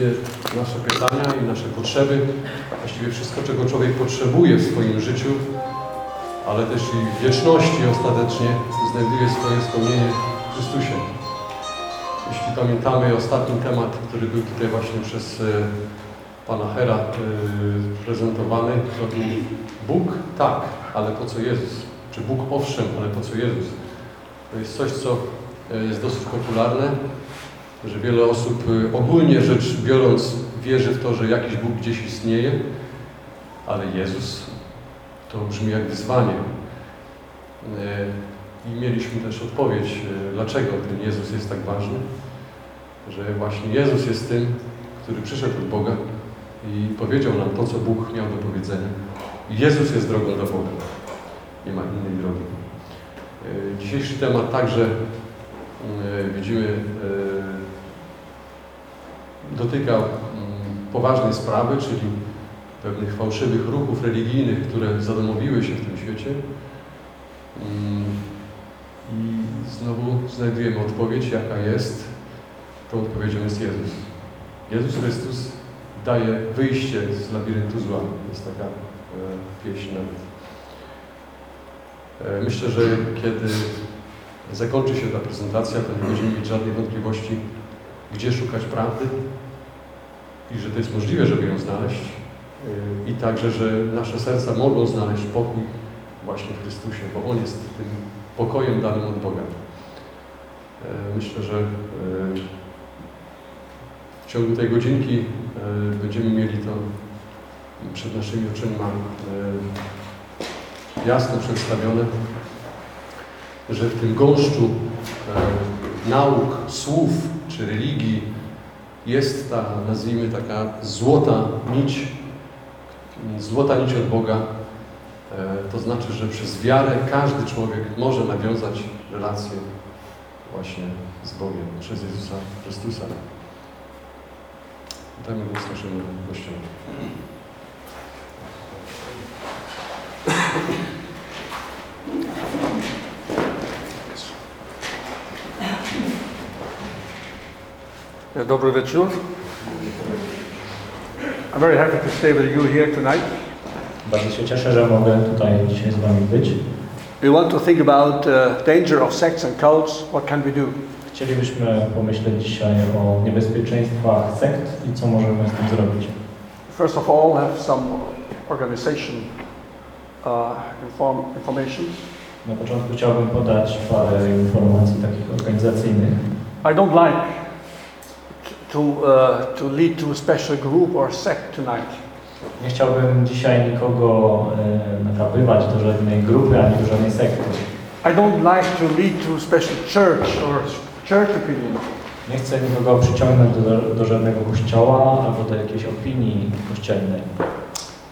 wszystkie nasze pytania i nasze potrzeby, właściwie wszystko, czego człowiek potrzebuje w swoim życiu, ale też i w wieczności ostatecznie znajduje swoje spełnienie w Chrystusie. Jeśli pamiętamy ostatni temat, który był tutaj właśnie przez e, Pana Hera e, prezentowany, to był Bóg tak, ale po co Jezus? Czy Bóg owszem, ale po co Jezus? To jest coś, co e, jest dosyć popularne, że wiele osób e, ogólnie rzecz biorąc wierzy w to, że jakiś Bóg gdzieś istnieje, ale Jezus to brzmi jak wyzwanie. E, I mieliśmy też odpowiedź, e, dlaczego ten Jezus jest tak ważny, że właśnie Jezus jest tym, który przyszedł od Boga i powiedział nam to, co Bóg miał do powiedzenia. Jezus jest drogą do Boga. Nie ma innej drogi. Dzisiejszy temat także widzimy e, dotyka mm, poważnej sprawy, czyli pewnych fałszywych ruchów religijnych, które zadomowiły się w tym świecie. Mm, I znowu znajdujemy odpowiedź, jaka jest. Tą odpowiedzią jest Jezus. Jezus Chrystus daje wyjście z labiryntu zła. Jest taka e, pieśń nawet. E, myślę, że kiedy zakończy się ta prezentacja, to nie będziemy mieć żadnej wątpliwości, gdzie szukać prawdy i że to jest możliwe, żeby ją znaleźć. E, I także, że nasze serca mogą znaleźć pokój właśnie w Chrystusie, bo On jest tym pokojem danym od Boga. E, Myślę, że e, w ciągu tej godzinki będziemy mieli to przed naszymi oczyma jasno przedstawione, że w tym gąszczu nauk, słów czy religii jest ta, nazwijmy taka złota nić, złota nić od Boga. E, To znaczy, że przez wiarę każdy człowiek może nawiązać relację właśnie z Bogiem przez Jezusa Chrystusa. Dajmy głos naszym gościom. Dobry wieczór. I'm very happy to stay with you here tonight. Bardzo się cieszę, że mogę tutaj dzisiaj z Wami być. We want to think about uh, danger of sects and cults. What can we do? Chcielibyśmy pomyśleć dzisiaj o niebezpieczeństwach sekt i co możemy z tym zrobić. First of all, have some organization uh, inform, information. Na początku chciałbym podać parę informacji takich organizacyjnych. I don't like to, uh, to lead to a special group or sect tonight. Nie chciałbym dzisiaj nikogo e, nakrabywać do żadnej grupy ani do żadnej sekty. I don't like to lead to a special church or church opinion. Nie chcę nikogo przyciągnąć do, do żadnego kościoła albo do jakiejś opinii kościelnej.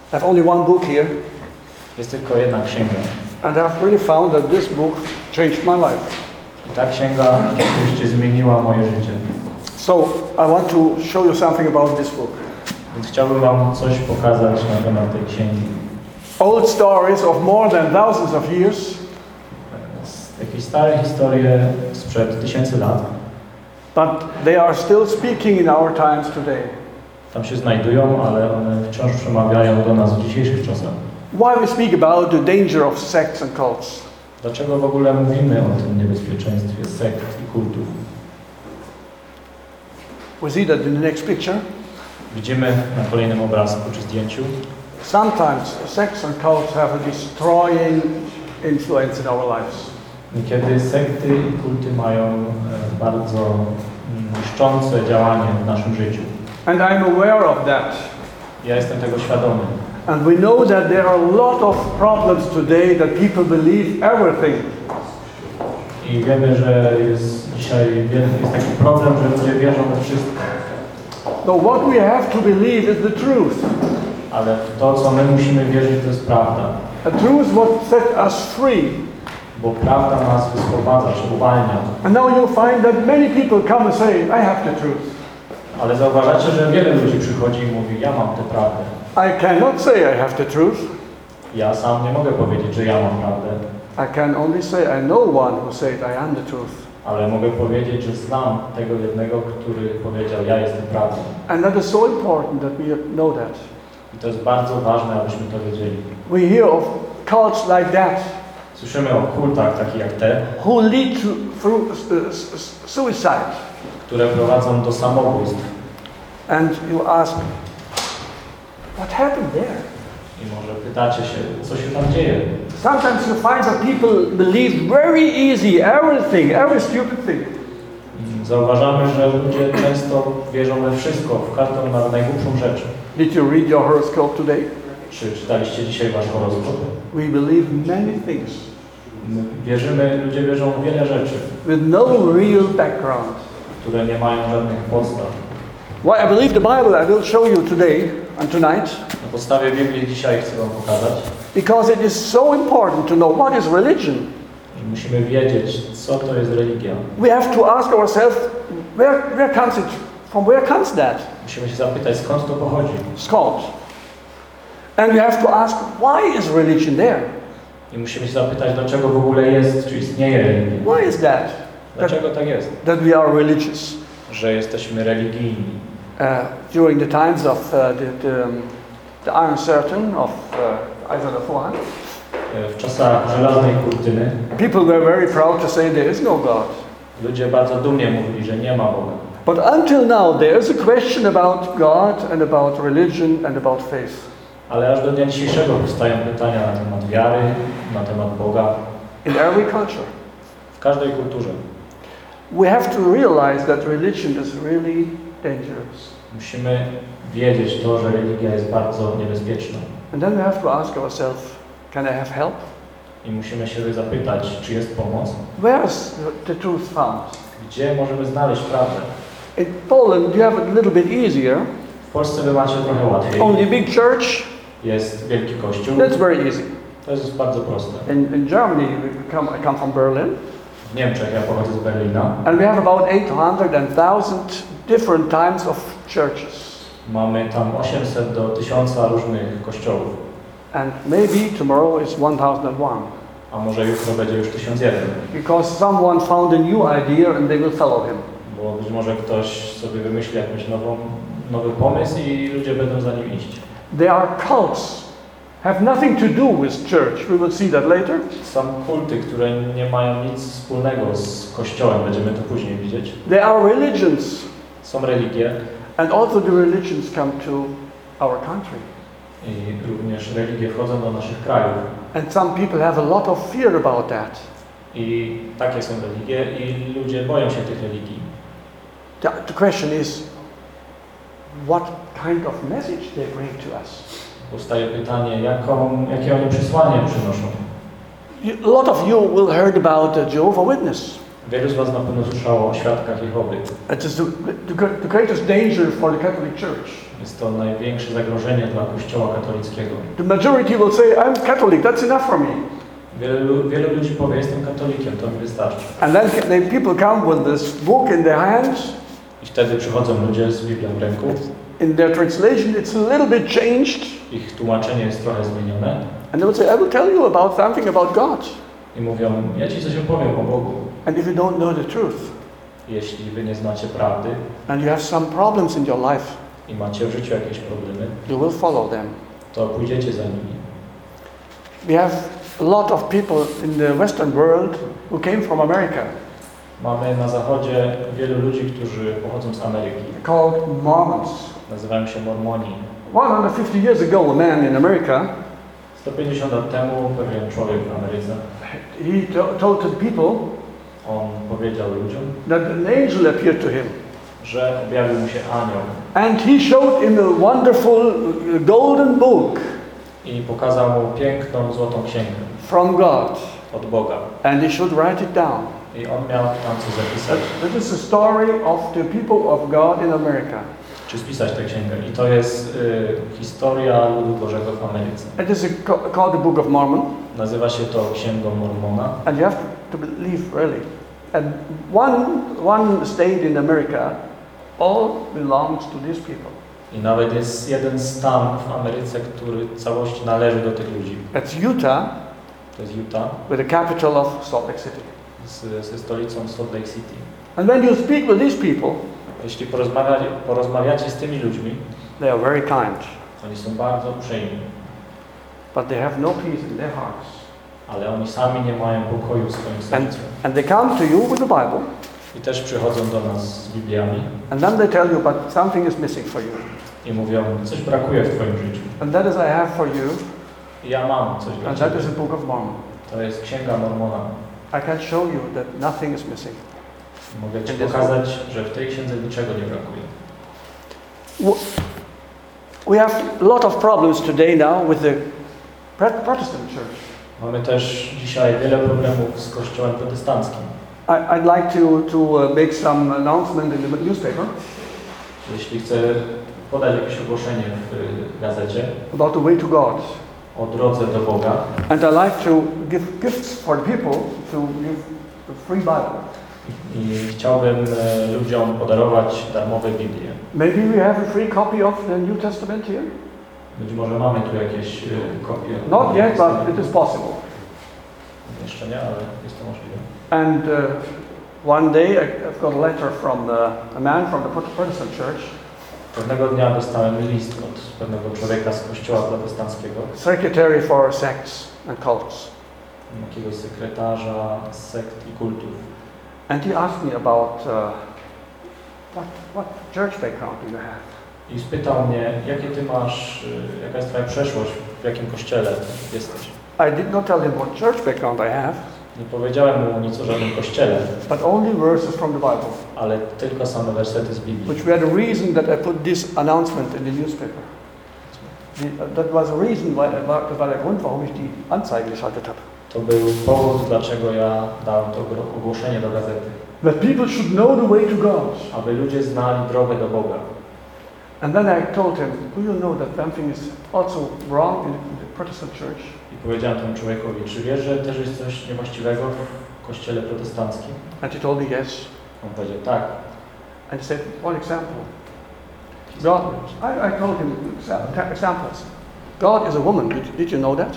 I have only one book here, Jest tylko jedna księga. and I've really found that this book changed my life. I ta księga rzeczywiście zmieniła moje życie. So I want to show you something about this book. Więc chciałbym Wam coś pokazać na temat tej księgi. Old stories of more than thousands of years, Jakieś stare historie sprzed tysięcy lat. but they are still speaking in our times today. Tam się znajdują, ale one wciąż przemawiają do nas w dzisiejszych czasach. Why we speak about the danger of sects and cults? Dlaczego w ogóle mówimy o tym niebezpieczeństwie sekt i kultów? We see that in the next picture. Widzimy na kolejnym obrazku czy zdjęciu, Sometimes sects and cults have a destroying influence in our lives. kiedy sekty i kulty mają e, bardzo mm, niszczące działanie w naszym życiu. And I'm aware of that. Ja jestem tego świadomy. And we know that there are a lot of problems today that people believe everything. I wiemy, że jest dzisiaj jest taki problem, że ludzie wierzą we wszystko. So what we have to believe is the truth. Ale to, co my musimy wierzyć, to jest prawda. The truth what set us free. Bo prawda nas wysprowadza, czy uwalnia. And now you'll find that many people come and say, I have the truth. Ale zauważacie, że wiele ludzi przychodzi i mówi, ja mam tę prawdę. I cannot say I have the truth. Ja sam nie mogę powiedzieć, że ja mam prawdę, I can only say I know one who said I am the truth. Ale mogę powiedzieć, że znam tego jednego, który powiedział, ja jestem prawdą. And that is so important that we know that. I to jest bardzo ważne, abyśmy to wiedzieli. We hear of cults like that Słyszymy o kultach takich jak te, who lead to through uh, suicide. które prowadzą do samobójstw. And you ask, what happened there? I może pytacie się, co się tam dzieje? Sometimes you find that people believe very easy everything, every stupid thing. I Zauważamy, że ludzie często wierzą we wszystko, w każdą nawet najgłupszą rzecz. Did you read your horoscope today? Czy czytaliście dzisiaj wasz horoskop? We believe many things My Wierzymy, ludzie wierzą w wiele rzeczy, with no real background. które nie mają żadnych podstaw. Why I believe the Bible, I will show you today and tonight, Na podstawie Biblii dzisiaj chcę wam pokazać. because it is so important to know what is religion. Musimy wiedzieć, co to jest religia. We have to ask ourselves, where, where comes it from? Where comes that? Musimy się zapytać, skąd to pochodzi. Skąd? And we have to ask, why is religion there? I musimy się zapytać, dlaczego w ogóle jest, czy istnieje religia. Why is that? Dlaczego tak jest, That we are religious. że jesteśmy religijni. Uh, during the times of uh, the, the, um, the Iron Curtain of uh, Fourth, E, W czasach żelaznej kurtyny people were very proud to say there is no God. ludzie bardzo dumnie mówili, że nie ma Boga. But until now, there is a question about God and about religion and about faith. Ale aż do dnia dzisiejszego powstają pytania na temat wiary, na temat Boga In every culture, w każdej kulturze. we have to realize that religion is really dangerous. Musimy wiedzieć to, że religia jest bardzo niebezpieczna. And then we have to ask ourselves, can I have help? I musimy się zapytać, czy jest pomoc? Where is the truth found? Gdzie możemy znaleźć prawdę? In Poland, you have it a little bit easier. W Polsce wy macie trochę łatwiej. Only big church, Jest wielki kościół. that's very easy. To jest bardzo proste. In, in Germany, we come, I come from Berlin, W Niemczech, ja pochodzę z Berlina, and we have about 800 and 1000 different types of churches. Mamy tam 800 do 1000 różnych kościołów. And maybe tomorrow is 1001. A może jutro będzie już 1001, Because someone found a new idea and they will follow him. bo być może ktoś sobie wymyśli jakąś nową, nowy pomysł i ludzie będą za nim iść. They are cults, have nothing to do with church. We will see that later. Są kulty, które nie mają nic wspólnego z kościołem, będziemy to później widzieć. They are religions, Są religie and also the religions come to our country. i również religie wchodzą do naszych krajów. And some people have a lot of fear about that. I takie są religie i ludzie boją się tych religii. The, the question is, what kind of message they bring to us? Powstaje pytanie, jaką, jakie oni przesłanie przynoszą. A lot of you will heard about the Jehovah Witness. Wielu z Was na pewno słyszało o świadkach Jehowy. It is the, the, gr- the greatest danger for the Catholic Church. Jest to największe zagrożenie dla Kościoła katolickiego. The majority will say, I'm Catholic, that's enough for me. Wielu, wielu ludzi powie, jestem katolikiem, to mi wystarczy. And then they, people come with this book in their hands. I wtedy przychodzą ludzie z Biblią w ręku. In their translation, it's a little bit changed. Ich tłumaczenie jest trochę zmienione. And they will say, I will tell you about something about God. I mówią, ja Ci coś opowiem o Bogu. And if you don't know the truth, Jeśli Wy nie znacie prawdy and you have some problems in your life, i macie w życiu jakieś problemy, you will follow them. to pójdziecie za nimi. We have a lot of people in the Western world who came from America, Mamy na zachodzie wielu ludzi, którzy pochodzą z Ameryki. called Mormons. Nazywają się Mormoni. 150 years ago, a man in America, 150 lat temu pewien człowiek w Ameryce, he to- told the people on powiedział ludziom, that an angel appeared to him. że objawił mu się anioł And he showed him a wonderful uh, golden book i pokazał mu piękną, złotą księgę from God. od Boga. And he should write it down. I on miał tam coś zapisać, That is the story of the people of God in America. czy spisać tę księgę. I to jest y, historia ludu Bożego w Ameryce. It is a, called the Book of Mormon. Nazywa się to Księgą Mormona. And you have to believe really. And one, one state in America all belongs to these people. I nawet jest jeden stan w Ameryce, który w całości należy do tych ludzi. It's Utah To jest Utah with the capital of Salt Lake City. z, ze stolicą Salt Lake City. And when you speak with these people, Jeśli porozmawiacie, porozmawiacie z tymi ludźmi, they are very kind, oni są bardzo uprzejmi, but they have no peace in their hearts. Ale oni sami nie mają pokoju w swoim And, sercu. and they come to you with the Bible, I też przychodzą do nas z Bibliami and then they tell you, but something is missing for you. i mówią, coś brakuje w Twoim życiu. And that is I have for you, I ja mam coś dla and that Ciebie. is the Book of Mormon. To jest Księga Mormona. I can show you that nothing is missing. Mogę Ci pokazać, że w tej księdze niczego nie brakuje. We have a lot of problems today now with the Pro- Protestant church. Mamy też dzisiaj wiele problemów z kościołem protestanckim. I, I'd like to, to uh, make some announcement in the newspaper Jeśli chcę podać jakieś ogłoszenie w y, gazecie about the way to God. o drodze do Boga And I like to give gifts for the people to give a free Bible. i chciałbym e, ludziom podarować darmowe Biblię. Maybe we have a free copy of the New Testament here? Być może mamy tu jakieś y, kopie. Not yet, but it is possible. Jeszcze nie, ale jest to możliwe. And uh, one day I, I've got a letter from the, a man from the Prot- Protestant church, Pewnego dnia dostałem list od pewnego człowieka z kościoła protestanckiego, secretary for sects and cults. jakiegoś sekretarza sekt i kultów. And he asked me about uh, what, what church background do you have? I spytał mnie, jakie ty masz, y, jaka jest twoja przeszłość, w jakim kościele jesteś. I did not tell him what church background I have, Nie powiedziałem mu nic o żadnym kościele, but only verses from the Bible, ale tylko same wersety z Biblii. which were the reason that I put this announcement in the newspaper. Uh, that was the reason why, war- das war der Grund, warum ich die Anzeige geschaltet habe. To był powód, dlaczego ja dałem to ogłoszenie do gazety. That people should know the way to God. Aby ludzie znali drogę do Boga. And then I told him, do you know that something is also wrong in the Protestant church? I powiedziałem temu człowiekowi, czy wiesz, że też jest coś niewłaściwego w kościele protestanckim? And he told me yes. On powiedział, tak. And he said, one example. God, I, I told him examples. God is a woman. Did, did you know that?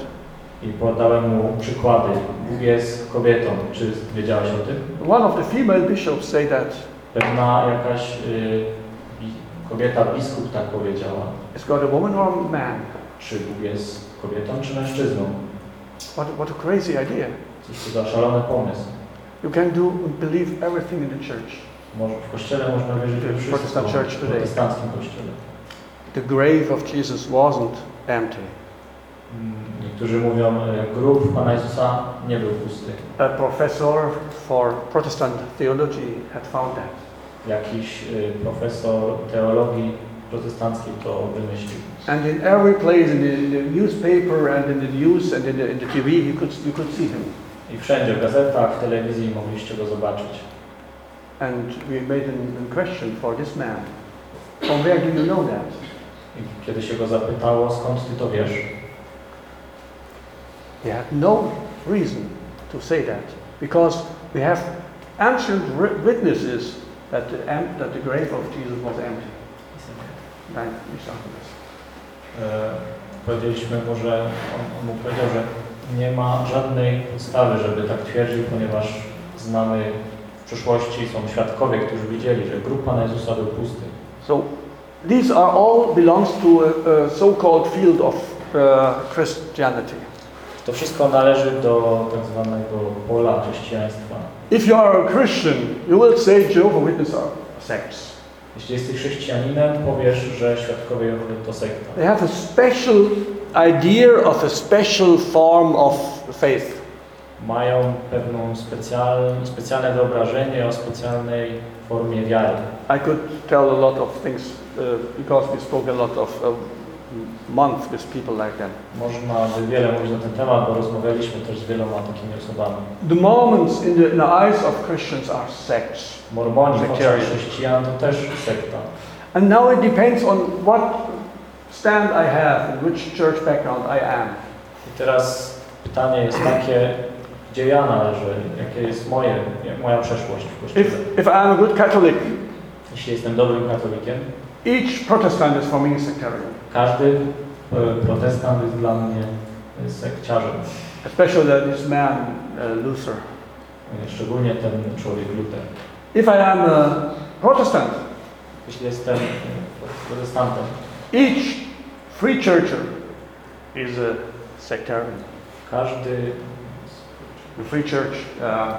I podałem mu przykłady. Bóg jest kobietą. Czy wiedziałeś o tym? One of the female bishops say that. Pewna jakaś y, kobieta, biskup tak powiedziała. Is God a woman or a man? Czy Bóg jest kobietą, czy mężczyzną? What, what a crazy idea. Cóż to za szalony pomysł. You can do believe everything in the church. Może w kościele można wierzyć we wszystko. Protestant church W today. protestanckim kościele. The grave of Jesus wasn't empty. Mm, Niektórzy mówią, e, grób Pana Jezusa nie był pusty. A professor for Protestant theology had found that. Jakiś y, profesor teologii protestanckiej to wymyślił. And in every place, in the, in the newspaper and in the news and in the, in the TV, you could, you could see him. I wszędzie, w gazetach, w telewizji mogliście go zobaczyć. And we made an, a question for this man. From where do you know that? I kiedy się go zapytało, skąd ty to wiesz, He had no reason to say that because we have ancient witnesses that the, em- that the grave of Jesus was empty. This. e, powiedzieliśmy mu, że on, on mu powiedział, że nie ma żadnej podstawy, żeby tak twierdził, ponieważ znamy w przeszłości, są świadkowie, którzy widzieli, że grób Pana Jezusa był pusty. So these are all belongs to a, a so-called field of uh, Christianity. To wszystko należy do tak zwanego pola chrześcijaństwa. If you are a Christian, you will say Jehovah Witnesses are sects. Jeśli jesteś chrześcijaninem, powiesz, że świadkowie Jehowy to sekta. They have a special idea of a special form of faith. Mają pewną specjal, specjalne wyobrażenie o specjalnej formie wiary. I could tell a lot of things uh, because we spoke a lot of uh, months with people like that. Można by wiele mówić na ten temat, bo rozmawialiśmy też z wieloma takimi osobami. The Mormons, in the, in the eyes of Christians, are sects. Mormoni, w oczach chrześcijan, to też sekta. And now it depends on what stand I have, in which church background I am. I teraz pytanie jest takie, gdzie ja należę, jakie jest moje, moja przeszłość w kościele. If, if I'm a good Catholic, Jeśli jestem dobrym katolikiem, each Protestant is for me sectarian, każdy e, protestant jest dla mnie sekciarzem. especially this man, uh, Luther. e, szczególnie ten człowiek Luther. If I am a Protestant, Jeśli jestem e, protestantem, each free churcher is a sectarian. każdy, The free church uh,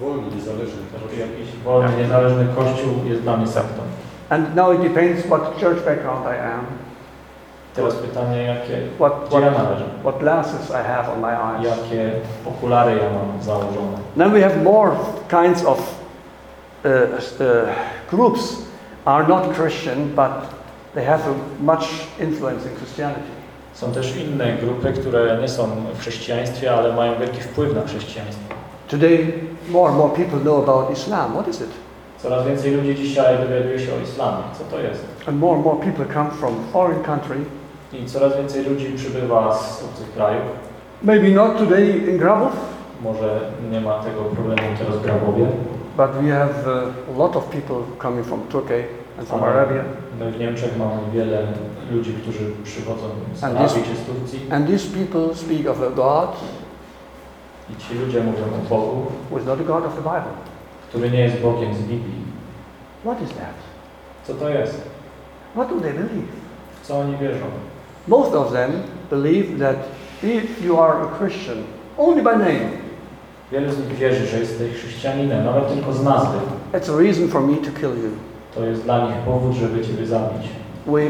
Wolny, niezależny. jakiś wolny, niezależny kościół jest dla mnie sektą. And now it depends what church background I am, Teraz pytanie, jakie, what, gdzie ja what, należę? what glasses I have on my eyes. Jakie okulary ja mam założone? Then we have more kinds of uh, uh, groups are not Christian, but they have a much influence in Christianity. Są też inne grupy, które nie są w chrześcijaństwie, ale mają wielki wpływ na chrześcijaństwo. Today, more and more people know about Islam. What is it? Coraz więcej ludzi dzisiaj dowiaduje się o islamie. Co to jest? And more and more people come from foreign country. I coraz więcej ludzi przybywa z obcych krajów. Maybe not today in Grabov, Może nie ma tego problemu teraz w Grabowie, but we have uh, a lot of people coming from Turkey and from. Arabia. My w Niemczech mamy wiele ludzi, którzy przychodzą z And Arabii czy z Turcji And these people speak of a God i ci ludzie mówią o Bogu, who is not the God of the Bible. Który nie jest Bogiem z Biblii. What is that? Co to jest? What do they believe? W co oni wierzą? Most of them believe that if you are a Christian, only by name, Wielu z nich wierzy, że jesteś chrześcijaninem, nawet tylko z nazwy. that's a reason for me to kill you. To jest dla nich powód, żeby Ciebie zabić. We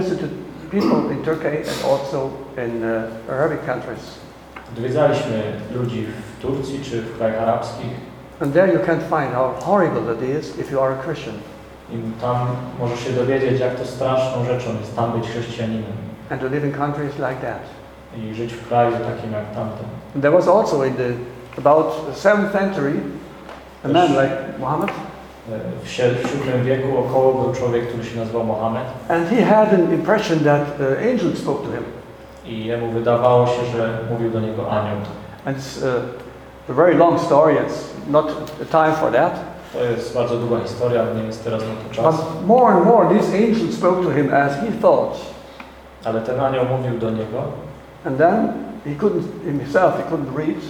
visited people in Turkey and also in uh, Arabic countries. Odwiedzaliśmy ludzi w Turcji czy w krajach arabskich And there you can find how horrible it is if you are a Christian. i tam możesz się dowiedzieć, jak to straszną rzeczą jest tam być chrześcijaninem and to live in countries like that. i żyć w kraju takim jak tamten. And there was also in the about the 7th century a man like Muhammad, E, W VII wieku około był człowiek, który się nazywał Mohamed and he had an impression that uh, angels spoke to him. i jemu wydawało się, że mówił do niego anioł. And uh, a very long story. It's not the time for that. To jest bardzo długa historia, nie jest teraz na to czas. But more and more, these angels spoke to him as he thought. Ale ten anioł mówił do niego And then he couldn't himself. He couldn't read,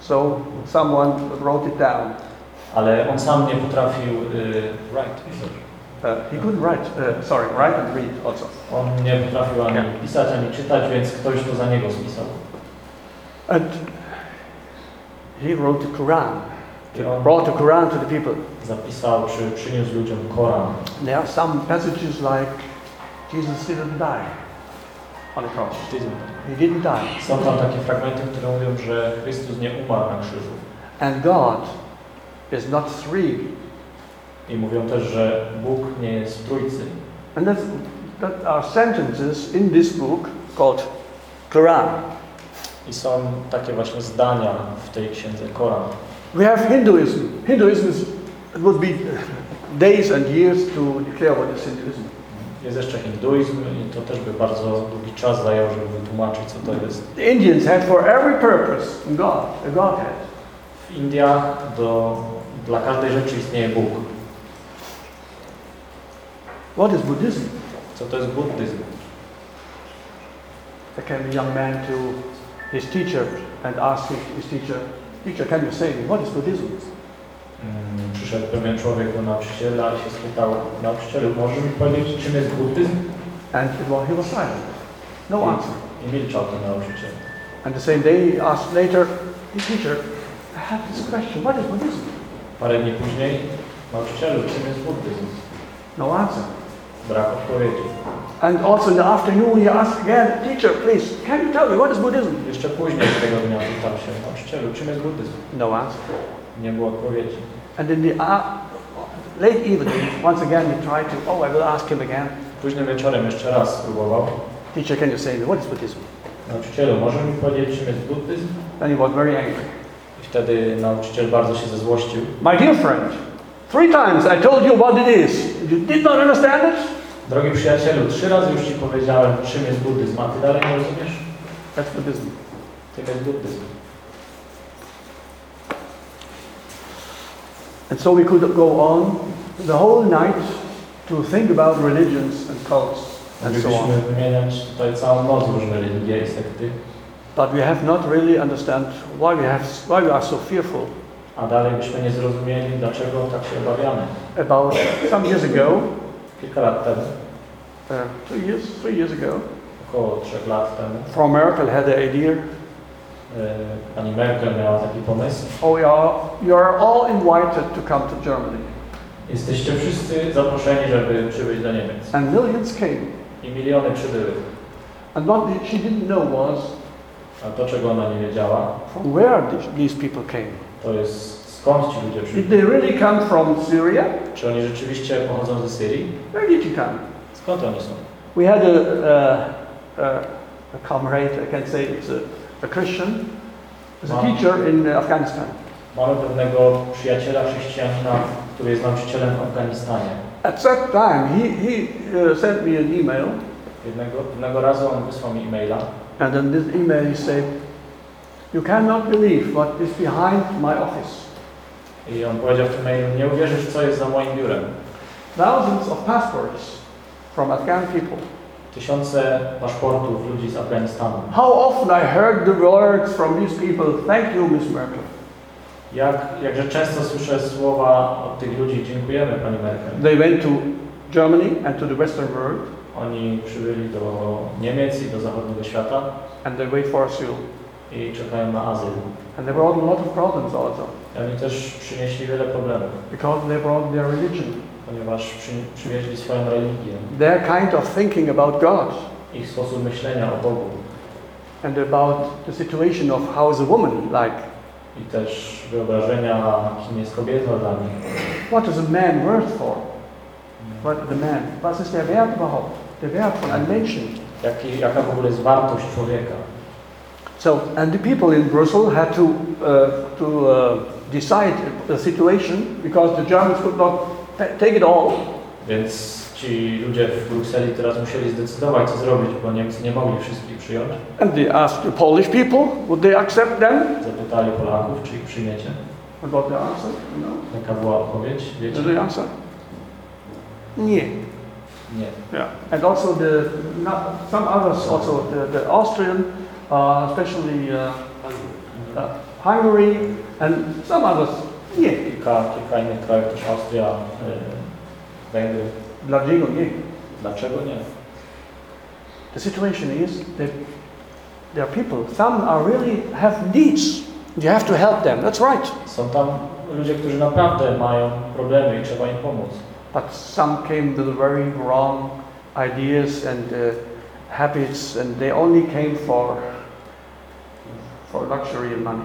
so someone wrote it down. ale on sam nie potrafił y, write. Uh, he couldn't write. Uh, sorry, write and read also. On nie potrafił ani pisać, ani czytać, więc ktoś to za niego spisał. And he wrote the Quran. On Brought the Quran to the people. zapisał, czy przyniósł ludziom Koran. There are some passages like Jesus didn't die on the cross. He didn't die. Są tam takie fragmenty, które mówią, że Chrystus nie umarł na krzyżu. And God is not three. I mówią też, że Bóg nie jest trójcy. And that's, that are sentences in this book called Quran. I są takie właśnie zdania w tej księdze Koran. We have Hinduism. Hinduism is, would be days and years to declare what is Hinduism. Jest jeszcze hinduizm i to też by bardzo długi czas zajęło, żeby wytłumaczyć, co to jest. The Indians had for every purpose God, a Godhead. W Indiach do, dla każdej rzeczy istnieje Bóg. What is Buddhism? Co to jest buddyzm? There came a young man to his teacher and asked his teacher, Teacher, can you say me, what is Buddhism? Mm, Przyszedł pewien człowiek do nauczyciela i się spytał, nauczycielu, może mi powiedzieć, czym jest buddyzm? And it was, he was silent. No answer. I milczał ten nauczyciel. And the same day he asked later, his teacher, I have this question, what is Buddhism? Parę dni później, nauczycielu, czym jest buddyzm? No answer. Brak odpowiedzi. And also in the afternoon he asked again, Teacher, please, can you tell me what is Buddhism? Jeszcze później tego dnia pytał się nauczycielu, czym jest buddyzm? No answer. Nie było odpowiedzi. And in the uh, late evening, once again he tried to, oh, I will ask him again, Późnym wieczorem jeszcze raz spróbował. Teacher, can you say me, what is Buddhism? Nauczycielu, może mi powiedzieć, czym jest buddyzm? Then he was very angry. I wtedy nauczyciel bardzo się zezłościł. My dear friend, three times I told you what it is. You did not understand it? Drogi przyjacielu, trzy razy już Ci powiedziałem, czym jest buddyzm, a Ty dalej nie rozumiesz? That's Buddhism. Czym jest buddyzm? And so we could go on the whole night to think about religions and cults and so on. Moglibyśmy wymieniać tutaj całą noc różne religie i sekty. but we have not really understand why we have why we are so fearful. A dalej byśmy nie zrozumieli, dlaczego tak się obawiamy. About some years ago, Kilka lat temu, uh, two years, three years ago, około trzech lat temu, Frau Merkel had the idea, e, pani Merkel miała taki pomysł. oh, you are, you are all invited to come to Germany. Jesteście wszyscy zaproszeni, żeby przybyć do Niemiec. And millions came. I miliony przybyły. And what she didn't know was A to, czego ona nie wiedziała, from where these, these people came. To jest skąd ci ludzie Did przybyli. they really come from Syria? Czy oni rzeczywiście pochodzą ze Syrii? Where did you come? Skąd oni są? We had a, uh, uh, a comrade, I can say it's a, a Christian, as a Wow. teacher in Afghanistan. Mamy pewnego przyjaciela chrześcijanina, który jest nauczycielem w Afganistanie. At that time, he, he uh, sent me an email, Jednego, pewnego razu on wysłał mi e-maila and in this email he said, You cannot believe what is behind my office. i on powiedział w tym mailu, nie uwierzysz, co jest za moim biurem. Thousands of passports from Afghan people. Tysiące paszportów ludzi z Afganistanu. How often I heard the words from these people, Thank you, Miss Merkel. Jak, jakże często słyszę słowa od tych ludzi, dziękujemy Pani Merkel. They went to Germany and to the Western world, Oni przybyli do Niemiec i do zachodniego świata and they wait for asyl. I czekają na azyl. And they brought a lot of problems also, I oni też przynieśli wiele problemów, because they brought their religion, ponieważ przy, przywieźli swoją religię, their kind of thinking about God, ich sposób myślenia o Bogu and about the situation of how is a woman like. i też wyobrażenia, kim jest kobieta dla nich. What is a man worth for? What the man? Was ist der Wert überhaupt? Der Wert von einem Menschen. Jaki, jaka w ogóle jest wartość człowieka. So, and the people in Brussels had to, uh, to uh, decide the situation because the Germans could not ta- take it all. Więc ci ludzie w Brukseli teraz musieli zdecydować, co zrobić, bo Niemcy nie mogli wszystkich przyjąć. And they asked the Polish people, would they accept them? Zapytali Polaków, czy ich przyjmiecie. And what they answered? No. Jaka była odpowiedź? Wiecie? Did they answer? Nie. Nie. Yeah. And also the some others also the, the Austrian, especially uh, uh, Hungary and some others. Nie. Kilka, kilka innych krajów, też Austria, Węgry. Dlaczego nie? Dlaczego nie? The situation is that there are people. Some are really have needs. You have to help them. That's right. Są tam ludzie, którzy naprawdę mają problemy i trzeba im pomóc. But some came with very wrong ideas and uh, habits, and they only came for for luxury and money.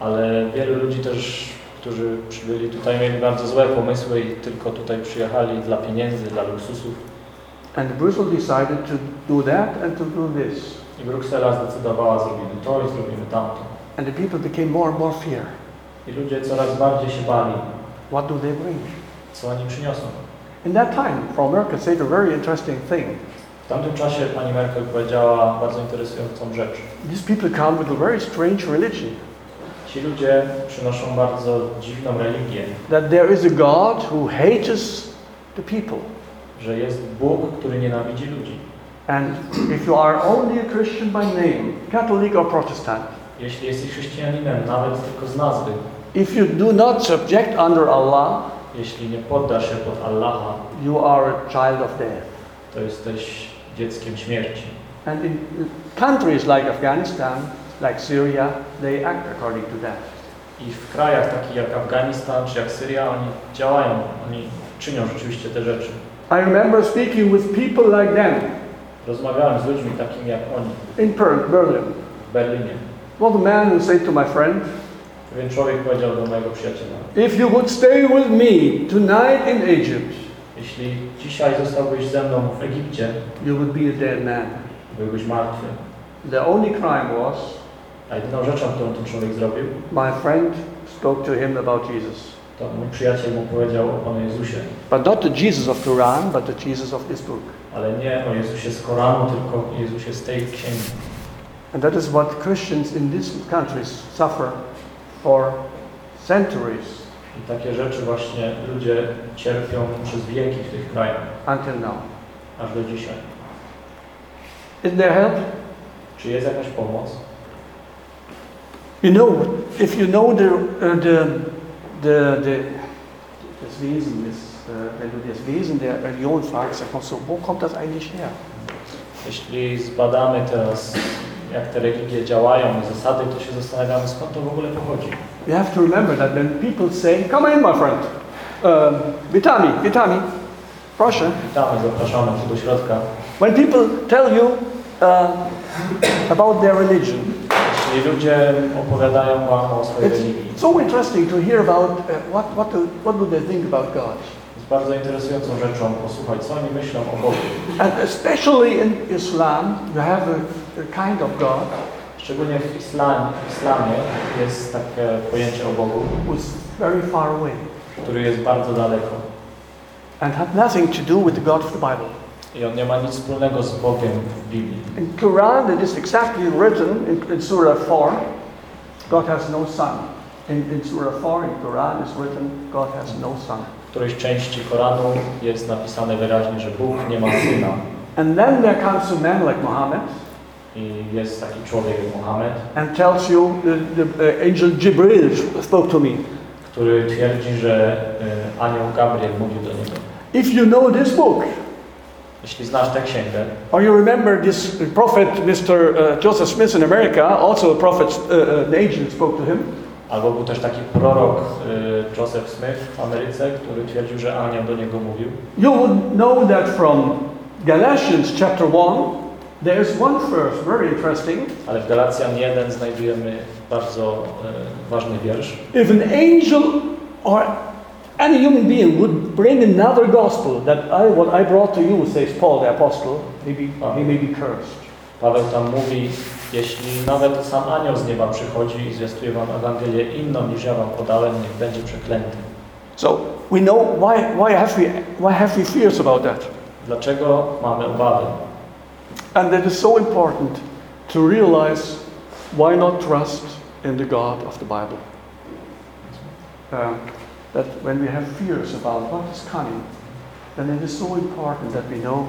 Ale wielu ludzi też, którzy przybyli tutaj, mieli bardzo złe pomysły i tylko tutaj przyjechali dla pieniędzy, dla luksusów. And Brussels decided to do that and to do this. I Bruksela zdecydowała, zrobimy to i zrobimy tamto. And the people became more and more fear. I ludzie coraz bardziej się bali, What do they bring? co oni przyniosą. In that time, Frau Merkel said a very interesting thing. W tamtym czasie pani Merkel powiedziała bardzo interesującą rzecz. These people come with a very strange religion. Ci ludzie przynoszą bardzo dziwną religię, That there is a God who hates the people. że jest Bóg, który nienawidzi ludzi. And if you are only a Christian by name, Catholic or Protestant, Jeśli jesteś chrześcijaninem, nawet tylko z nazwy, if you do not subject under Allah, jeśli nie poddasz się pod Allaha, you are a child of death. to jesteś dzieckiem śmierci. And in countries like Afghanistan, like Syria, they act according to that. I w krajach takich jak Afganistan czy jak Syria, oni działają, oni czynią rzeczywiście te rzeczy. I remember speaking with people like them Rozmawiałem z ludźmi takimi jak oni in Berlin. w Berlinie. Well, the man who said to my friend, Pewien człowiek powiedział do mojego przyjaciela, If you would stay with me tonight in Egypt, jeśli dzisiaj zostałbyś ze mną w Egipcie, you would be a dead man. byłbyś martwy. The only crime was A jedyną rzeczą, którą ten człowiek zrobił, my friend spoke to him about Jesus. to mój przyjaciel mu powiedział o Panu Jezusie. But not the Jesus of Quran, but the Jesus of this book. Ale nie o Jezusie z Koranu, tylko o Jezusie z tej księgi. And that is what Christians in these countries suffer for centuries I takie rzeczy właśnie ludzie cierpią przez wieki w tych krajach, until now. aż do dzisiaj. Is there help? Czy jest jakaś pomoc? You know, if you know the, uh, the, the, the, das Wesen, des, äh, wenn du das Wesen der Religion fragst, dann kommst du, wo kommt das eigentlich her? Jeśli zbadamy teraz, jak te religie działają i zasady, to się zastanawiamy, skąd to w ogóle pochodzi. You have to remember that when people say, come in my friend, um, witamy, witamy, proszę. Witamy, zapraszamy do środka. When people tell you uh, about their religion, Jeśli ludzie opowiadają wam o swojej it's religii, so interesting to hear about uh, what, what, do, what do they think about God. jest bardzo interesującą rzeczą posłuchać, co oni myślą o Bogu. And especially in Islam, you have a, a kind of God Szczególnie w islam, islamie jest takie pojęcie o Bogu, very far away który jest bardzo daleko. and had nothing to do with the God of the Bible. I on nie ma nic wspólnego z Bogiem w Biblii. In Quran, it is exactly written in, in Surah 4, God has no son. In, in Surah 4 in Quran is written, God has no son. W którejś części Koranu jest napisane wyraźnie, że Bóg nie ma syna. And then there comes a man like Muhammad I jest taki człowiek Mohamed, and tells you, the, the uh, angel Jibril spoke to me. który twierdzi, że y, anioł Gabriel mówił do niego. If you know this book, Jeśli znasz tę księgę, or you remember this prophet, Mr. Uh, Joseph Smith in America, also a prophet, uh, uh, an angel spoke to him. albo był też taki prorok y, Joseph Smith w Ameryce, który twierdził, że anioł do niego mówił. You would know that from Galatians chapter 1, there is one verse, very interesting. Ale w Galacjan 1 znajdujemy bardzo y, ważny wiersz. If an angel or any human being would bring another gospel that I, what I brought to you, says Paul the apostle, he, be, he may be cursed. Paweł tam mówi, jeśli nawet sam anioł z nieba przychodzi i zwiastuje wam Ewangelię inną niż ja wam podałem, niech będzie przeklęty. So we know why, why, have we, why have we fears about that? Dlaczego mamy obawy? And it is so important to realize why not trust in the God of the Bible. Um, that when we have fears about what is coming, then it is so important that we know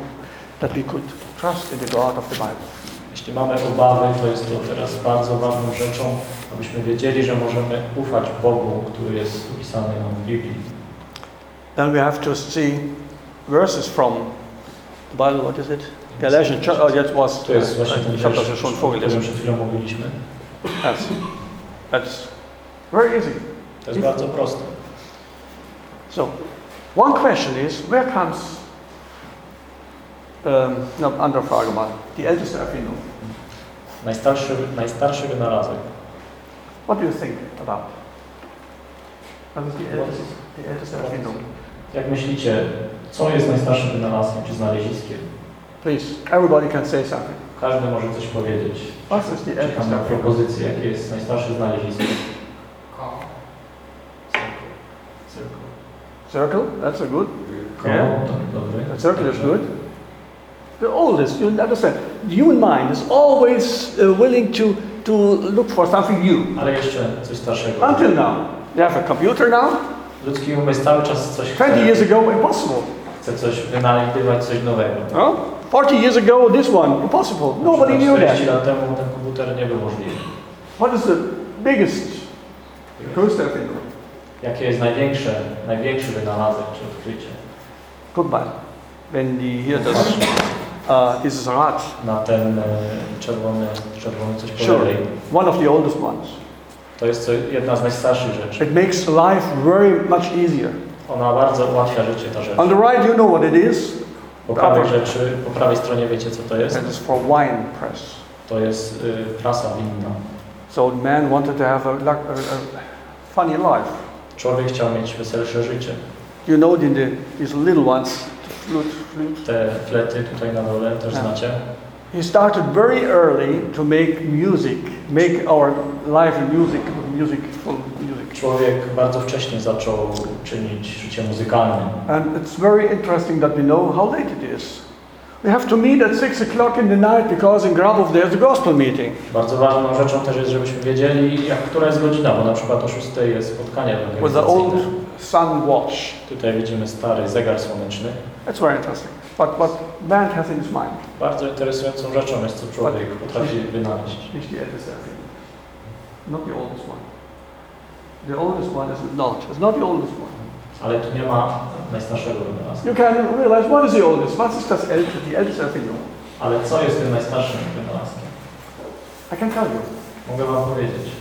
that we could trust in the God of the Bible. Jeśli mamy obawy, to jest to teraz bardzo ważną rzeczą, abyśmy wiedzieli, że możemy ufać Bogu, który jest opisany nam w Biblii. Then we have to see verses from the Bible. What is it? Galatians. Oh, that was. To jest właśnie ten wiersz, którym vorgelesen. przed chwilą mówiliśmy. That's, that's very easy. To jest bardzo proste. So, one question is, where comes, um, no, andere Frage mal, die älteste Erfindung. Najstarszy, najstarszy wynalazek. What do you think about? Was ist die älteste, die älteste Erfindung? Jak myślicie, co jest najstarszym wynalazkiem czy znaleziskiem? Please, everybody can say something. Każdy może coś powiedzieć. Czekam na propozycję, jakie jest najstarsze znalezisko. Circle, that's a good. Koło, dobry. The circle is good. The oldest, you understand, the human mind is always uh, willing to, to look for something new. Ale jeszcze coś starszego. Until now. You have a computer now. Ludzki umysł cały czas coś 20 chce, years ago, impossible. chce coś wynajdywać, coś nowego. No? 40 years ago, this one, impossible. Nobody knew that. lat temu ten komputer nie był możliwy. What is the biggest, Erfindung? Jakie jest największe, największy wynalazek czy odkrycie? Guck wenn die hier das, uh, dieses Rad, Na ten e, czerwony, czerwony coś po Sure. one of the oldest ones, To jest co, jedna z najstarszych rzeczy. it makes life very much easier. Ona bardzo ułatwia życie, ta rzecz. On the right, you know what it is. Po prawej rzeczy, po prawej stronie wiecie co to jest? It is for wine press. To jest y, prasa winna. So man wanted to have a, a, a funny life. Człowiek chciał mieć weselsze życie. You know the, the, these little ones, flute, flute. Te flety tutaj na dole też Tak. znacie. He started very early to make music, make our life in music. Człowiek bardzo wcześnie zaczął czynić życie muzykalne. And it's very interesting that we know how late it is. We have to meet at six o'clock in the night because in Grabov there's a gospel meeting. Bardzo ważną rzeczą też jest, żebyśmy wiedzieli, jak, która jest godzina, bo na przykład o 6 jest spotkanie With the old sun watch. Tutaj widzimy stary zegar słoneczny. That's very interesting. But what man has in his mind, Bardzo interesującą rzeczą jest, co człowiek potrafi wynaleźć. Not the oldest one. The oldest one is not. It's not the oldest one. Ale tu nie ma najstarszego wynalazku. You can realize what is the oldest. Was ist das älteste, die älteste Erfindung? Ale co jest tym najstarszym wynalazkiem? I can tell you. Mogę wam powiedzieć.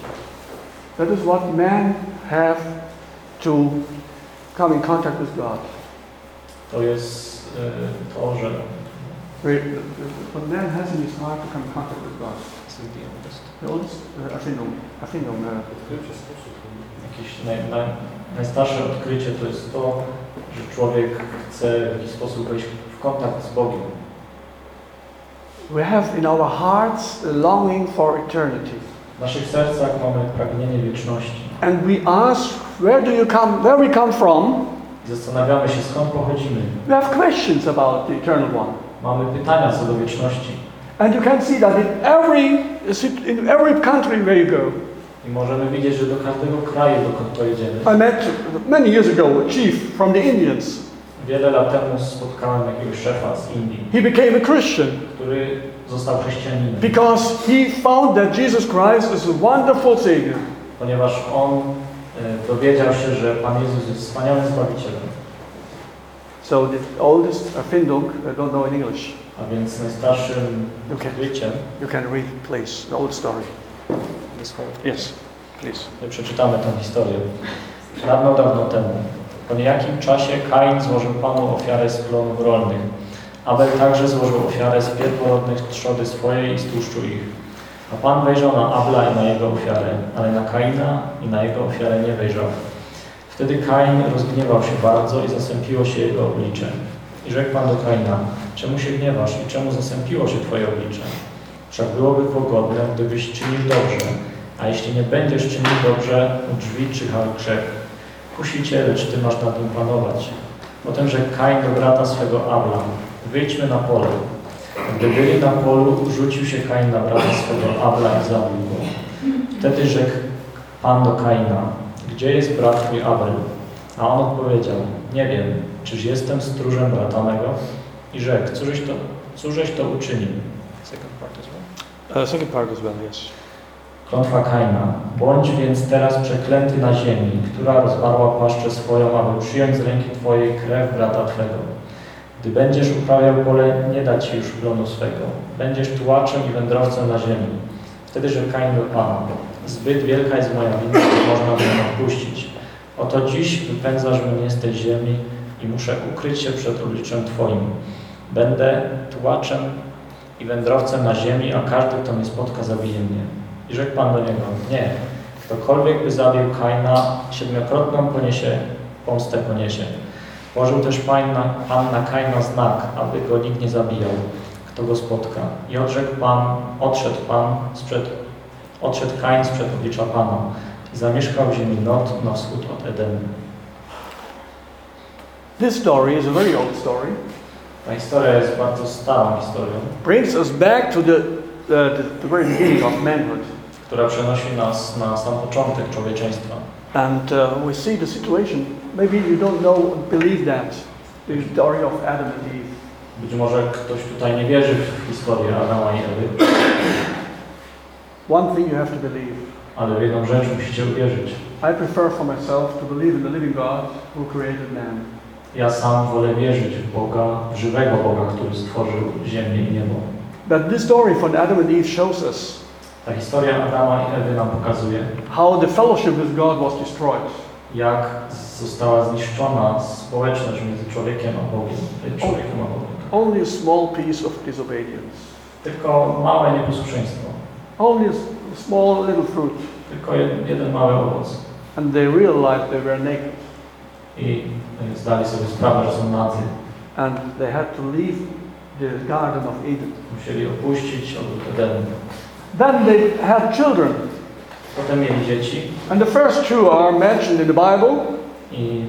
That is what men have to come in contact with God. To jest y, to, że Where- What man has in his heart to come in contact with God. The oldest uh, Erfindung. Erfindung uh, jakieś naj, naj, najstarsze odkrycie to jest to, że człowiek chce w jakiś sposób wejść w kontakt z Bogiem. we have in our hearts a longing for eternity. W naszych sercach mamy pragnienie wieczności. And we ask, where do you come, where we come from? Zastanawiamy się, skąd pochodzimy. We have questions about the eternal one. Mamy pytania co do wieczności. And you can see that in every, in every country where you go. I możemy widzieć, że do każdego kraju, dokąd pojedziemy. I met many years ago a chief from the Indians. Wiele lat temu spotkałem jakiegoś szefa z Indii, He became a Christian który został chrześcijaninem, because he found that Jesus Christ is a wonderful Savior. ponieważ on e, dowiedział się, że Pan Jezus jest wspaniałym Zbawicielem. So the oldest Erfindung, I don't know in English. A więc najstarszym odkryciem You can read, please, the old story. Yes, please. My przeczytamy tę historię. Dawno, dawno temu, po niejakim czasie Kain złożył Panu ofiarę z plonów rolnych. Abel także złożył ofiarę z pierworodnych trzody swojej i z tłuszczu ich. A Pan wejrzał na Abla i na jego ofiarę, ale na Kaina i na jego ofiarę nie wejrzał. Wtedy Kain rozgniewał się bardzo i zasępiło się jego oblicze. I rzekł Pan do Kaina, czemu się gniewasz i czemu zasępiło się Twoje oblicze? Wszak byłoby pogodne, gdybyś czynił dobrze, a jeśli nie będziesz czynił dobrze, u drzwi czyhał grzech. Kusi cię, lecz ty masz nad nim panować. Potem rzekł Kain do brata swego Abla, wyjdźmy na pole. Gdy byli na polu, rzucił się Kain na brata swego Abla i zabił go. Wtedy rzekł Pan do Kaina, gdzie jest brat twój Abel? A on odpowiedział, nie wiem, czyż jestem stróżem brata mego? I rzekł, cóżeś to, cóżeś to uczynił? Uh, second part as well, yes. Klątwa Kaina. Bądź więc teraz przeklęty na ziemi, która rozwarła płaszczę swoją, aby przyjąć z ręki Twojej krew brata Twego. Gdy będziesz uprawiał pole, nie da Ci już plonu swego. Będziesz tułaczem i wędrowcem na ziemi. Wtedy rzekł Kain do Pana. Zbyt wielka jest moja wina, że można mnie odpuścić. Oto dziś wypędzasz mnie z tej ziemi i muszę ukryć się przed obliczem Twoim. Będę tułaczem i wędrowcem na ziemi, a każdy, kto mnie spotka, zabije mnie. I rzekł Pan do niego, nie, ktokolwiek by zabił Kaina, siedmiokrotną poniesie, pomstę poniesie. Położył też Pan na, Pan na Kaina znak, aby go nikt nie zabijał, kto go spotka. I odrzekł Pan, odszedł Pan sprzed, odszedł Kain sprzed oblicza Pana i zamieszkał w ziemi Not na wschód od Edenu. This story is a very old story. Ta historia jest bardzo starą historią, Brings us back to the, uh, the, the very beginning of manhood. która przenosi nas na sam początek człowieczeństwa. And uh, we see the situation. Maybe you don't know, believe that. The story of Adam and Eve. Być może ktoś tutaj nie wierzy w historię Adama i Ewy, One thing you have to believe. ale w jedną rzecz musicie uwierzyć. I prefer for myself to believe in the living God who created man. Ja sam wolę wierzyć w Boga, żywego Boga, który stworzył ziemię i niebo. But this story from Adam and Eve shows us Ta historia Adama i Ewy nam pokazuje, how the fellowship with God was destroyed. jak została zniszczona społeczność między człowiekiem a Bogiem. Człowiekiem a Bogiem. Only a small piece of disobedience. Tylko małe nieposłuszeństwo. Only a small little fruit. Tylko jed- jeden mały owoc. And they realized they were naked. I y, zdali sobie sprawę, że są nadzy. And they had to leave the Garden of Eden. Musieli opuścić ogród Edenu. Then they had children. Potem mieli dzieci And the first two are mentioned in the Bible i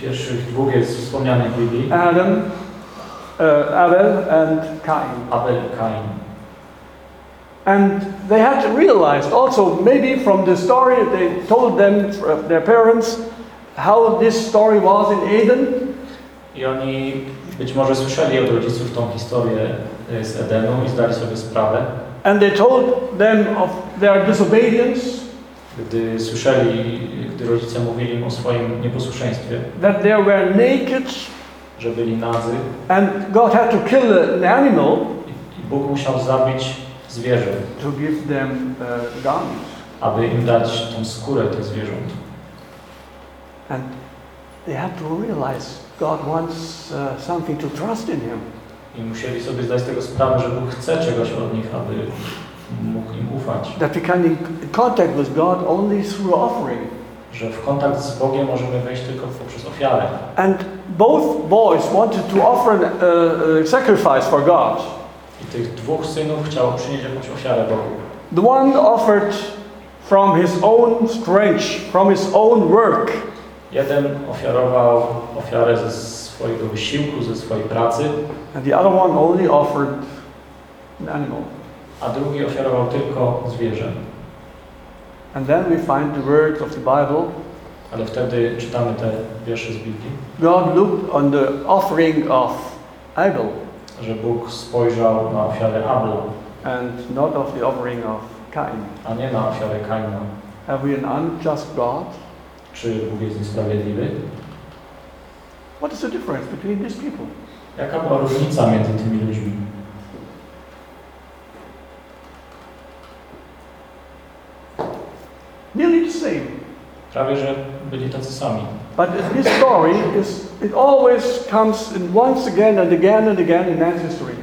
pierwszych dwóch jest wspomnianych w Biblii. Adam, uh, Abel and Cain. Abel i Kain. And they had to realize also, maybe from the story they told them, uh, their parents, how this story was in Eden. I oni być może słyszeli od rodziców tą historię y, z Edenu i zdali sobie sprawę. And they told them of their disobedience. Gdy słyszeli, gdy rodzice mówili im o swoim nieposłuszeństwie, that they were naked że byli nadzy and God had to kill an animal i i Bóg musiał zabić zwierzę, to give them uh, garments. aby im dać tą skórę tych zwierząt. And they had to realize God wants uh, something to trust in Him. I musieli sobie zdać z tego sprawę, że Bóg chce czegoś od nich, aby mógł im ufać. That we can in contact with God only through offering. Że w kontakt z Bogiem możemy wejść tylko poprzez ofiarę. And both boys wanted to offer uh, a sacrifice for God. Tych dwóch synów chciało przynieść jakąś ofiarę Bogu. The one offered from his own strength, from his own work. Jeden ofiarował ofiarę ze swojego wysiłku, ze swojej pracy, And the other one only offered an animal. a drugi ofiarował tylko zwierzę. And then we find the words of the Bible. Ale wtedy czytamy te wiersze z Biblii, God looked on the offering of Abel że Bóg spojrzał na ofiarę Abla, and not of the offering of Cain. a nie na ofiarę Kaina. Have we an unjust God? Czy Bóg jest niesprawiedliwy? What is the difference between these people? Jaka była różnica między tymi ludźmi? Nearly the same. Prawie, że byli tacy sami. But this story is it always comes in once again and again and again in man's history.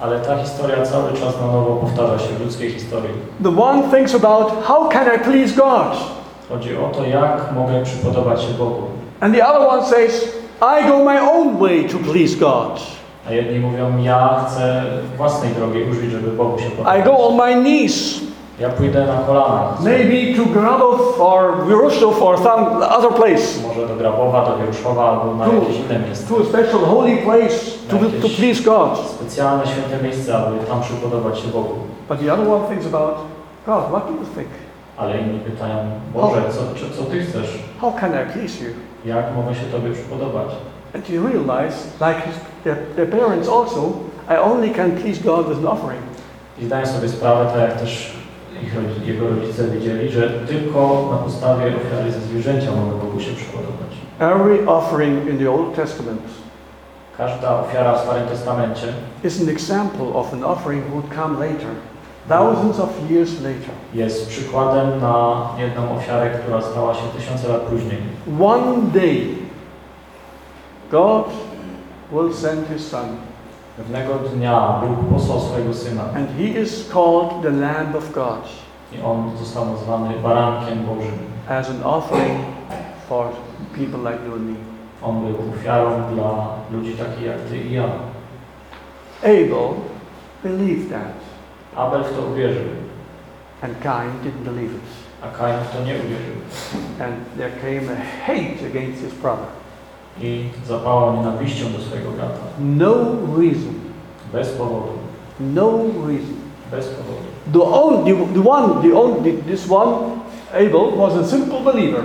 Ale ta historia cały czas na nowo powtarza się w ludzkiej historii. The one thinks about how can I please God? Chodzi o to, jak mogę przypodobać się Bogu. And the other one says, I go my own way to please God. A jedni mówią, ja chcę własnej drogi użyć, żeby Bogu się I podobać. go on my knees, Ja pójdę na kolanach. maybe to Grabov or Virusov or some other place, Może do Grabowa, do Wieruszowa albo na Tu. jakieś inne miejsce. to a special holy place to, to please God. Specjalne, święte miejsce, aby tam przypodobać się Bogu. But the other one thinks about, God, what do you think? Ale inni pytają, Boże, co, czy, co Ty chcesz? How can I please you? Jak mogę się Tobie przypodobać? And you realize, like his, their, their parents also, I only can please God with an offering. I zdaję sobie sprawę, tak jak też ich, rodzi- jego rodzice wiedzieli, że tylko na podstawie ofiary ze zwierzęcia mogę Bogu się przypodobać. Every offering in the Old Testament Każda ofiara w Starym Testamencie is an example of an offering would come later, thousands of years later. jest przykładem na jedną ofiarę, która stała się tysiące lat później. One day, God will send His Son, Pewnego dnia Bóg posłał swojego Syna and He is called the Lamb of God i On został nazwany Barankiem Bożym. as an offering for people like you and me. On był ofiarą dla ludzi takich jak Ty i ja. Abel believed that, Abel w to uwierzył, and Cain didn't believe it. a Kain w to nie uwierzył. And there came a hate against his brother. I zapałał nienawiścią do swojego brata. No reason. Bez powodu. No reason. Bez powodu. The, only, the one, the only, this one, Abel, was a simple believer.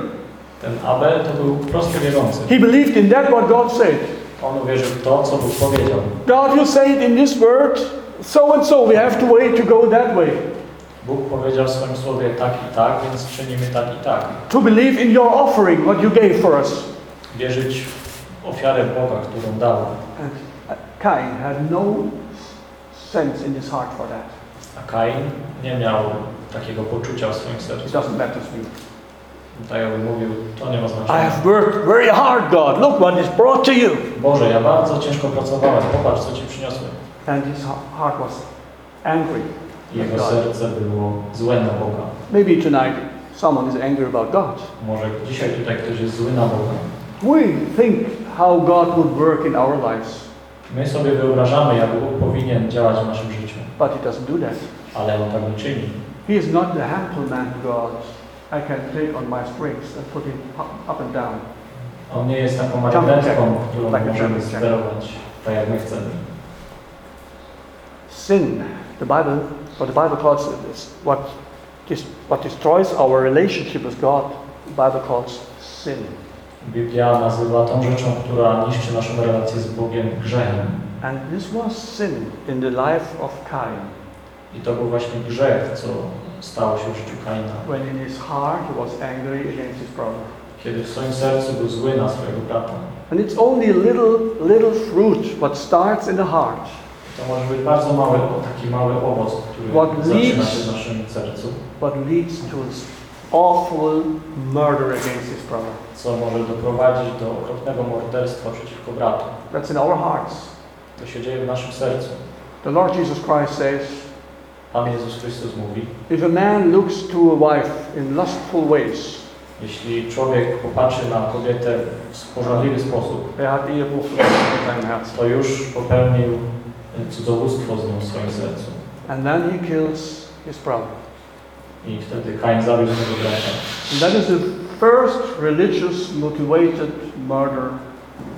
Ten Abel to był prosty wierzący. He believed in that what God said. On uwierzył w to, co Bóg powiedział. God, you say it in this word, so and so, we have to wait to go that way. Bóg powiedział w swoim słowie tak i tak, więc czynimy tak i tak. To believe in your offering, what you gave for us. Wierzyć ofiarę Boga, którą dał. And uh, Cain had no sense in his heart for that. A Kain nie miał takiego poczucia w swoim It sercu. doesn't matter to me. Tak jakby mówił, to nie ma I znaczenia. have worked very hard, God. Look what is brought to you. Boże, ja bardzo ciężko pracowałem, popatrz co Ci przyniosłem. And his heart was angry. I Jego God. serce było złe na Boga. Maybe tonight someone is angry about God. Może dzisiaj tutaj ktoś jest zły na Boga. We think how God would work in our lives, My sobie wyobrażamy, jak Bóg powinien działać w naszym życiu, but He doesn't do that. ale On tak nie czyni. He is not the gentleman God I can take on my strings and put him up, and down. On nie jest taką marionetką, którą możemy sterować tak jak my chcemy. Sin, the Bible, what the Bible calls it is what, what destroys our relationship with God, the Bible calls sin. Biblia nazywa tą rzeczą, która niszczy naszą relację z Bogiem grzechem. And this was sin in the life of Cain. I to był właśnie grzech, co stało się w życiu Kaina. when in his heart he was angry against his brother. Kiedy w swoim sercu był zły na swojego brata. And it's only little, little fruit what starts in the heart. To może być bardzo mały, taki mały owoc, który What zaczyna leads- się w naszym sercu, what leads to awful murder against his brother. Co może doprowadzić do okropnego morderstwa przeciwko bratu. That's in our hearts. To się dzieje w naszym sercu. The Lord Jesus Christ says, Pan Jezus Chrystus mówi, if a man looks to a wife in lustful ways, jeśli człowiek popatrzy na kobietę w pożądliwy sposób, to już popełnił cudzołóstwo z nią w swoim sercu. And then he kills his brother. I wtedy Kain zabił swojego brata. And that is the first religious motivated murder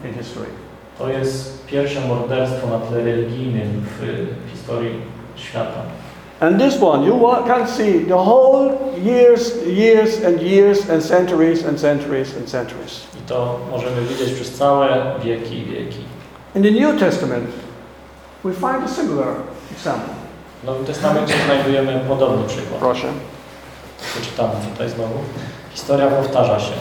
in history. To jest pierwsze morderstwo na tle religijnym w historii świata. And this one, you can see the whole years, years and years and centuries and centuries and centuries. I to możemy widzieć przez całe wieki i wieki. In the New Testament, we find a similar example. W Nowym Testamencie znajdujemy podobny przykład. Proszę. Przeczytamy tutaj znowu. Historia powtarza się.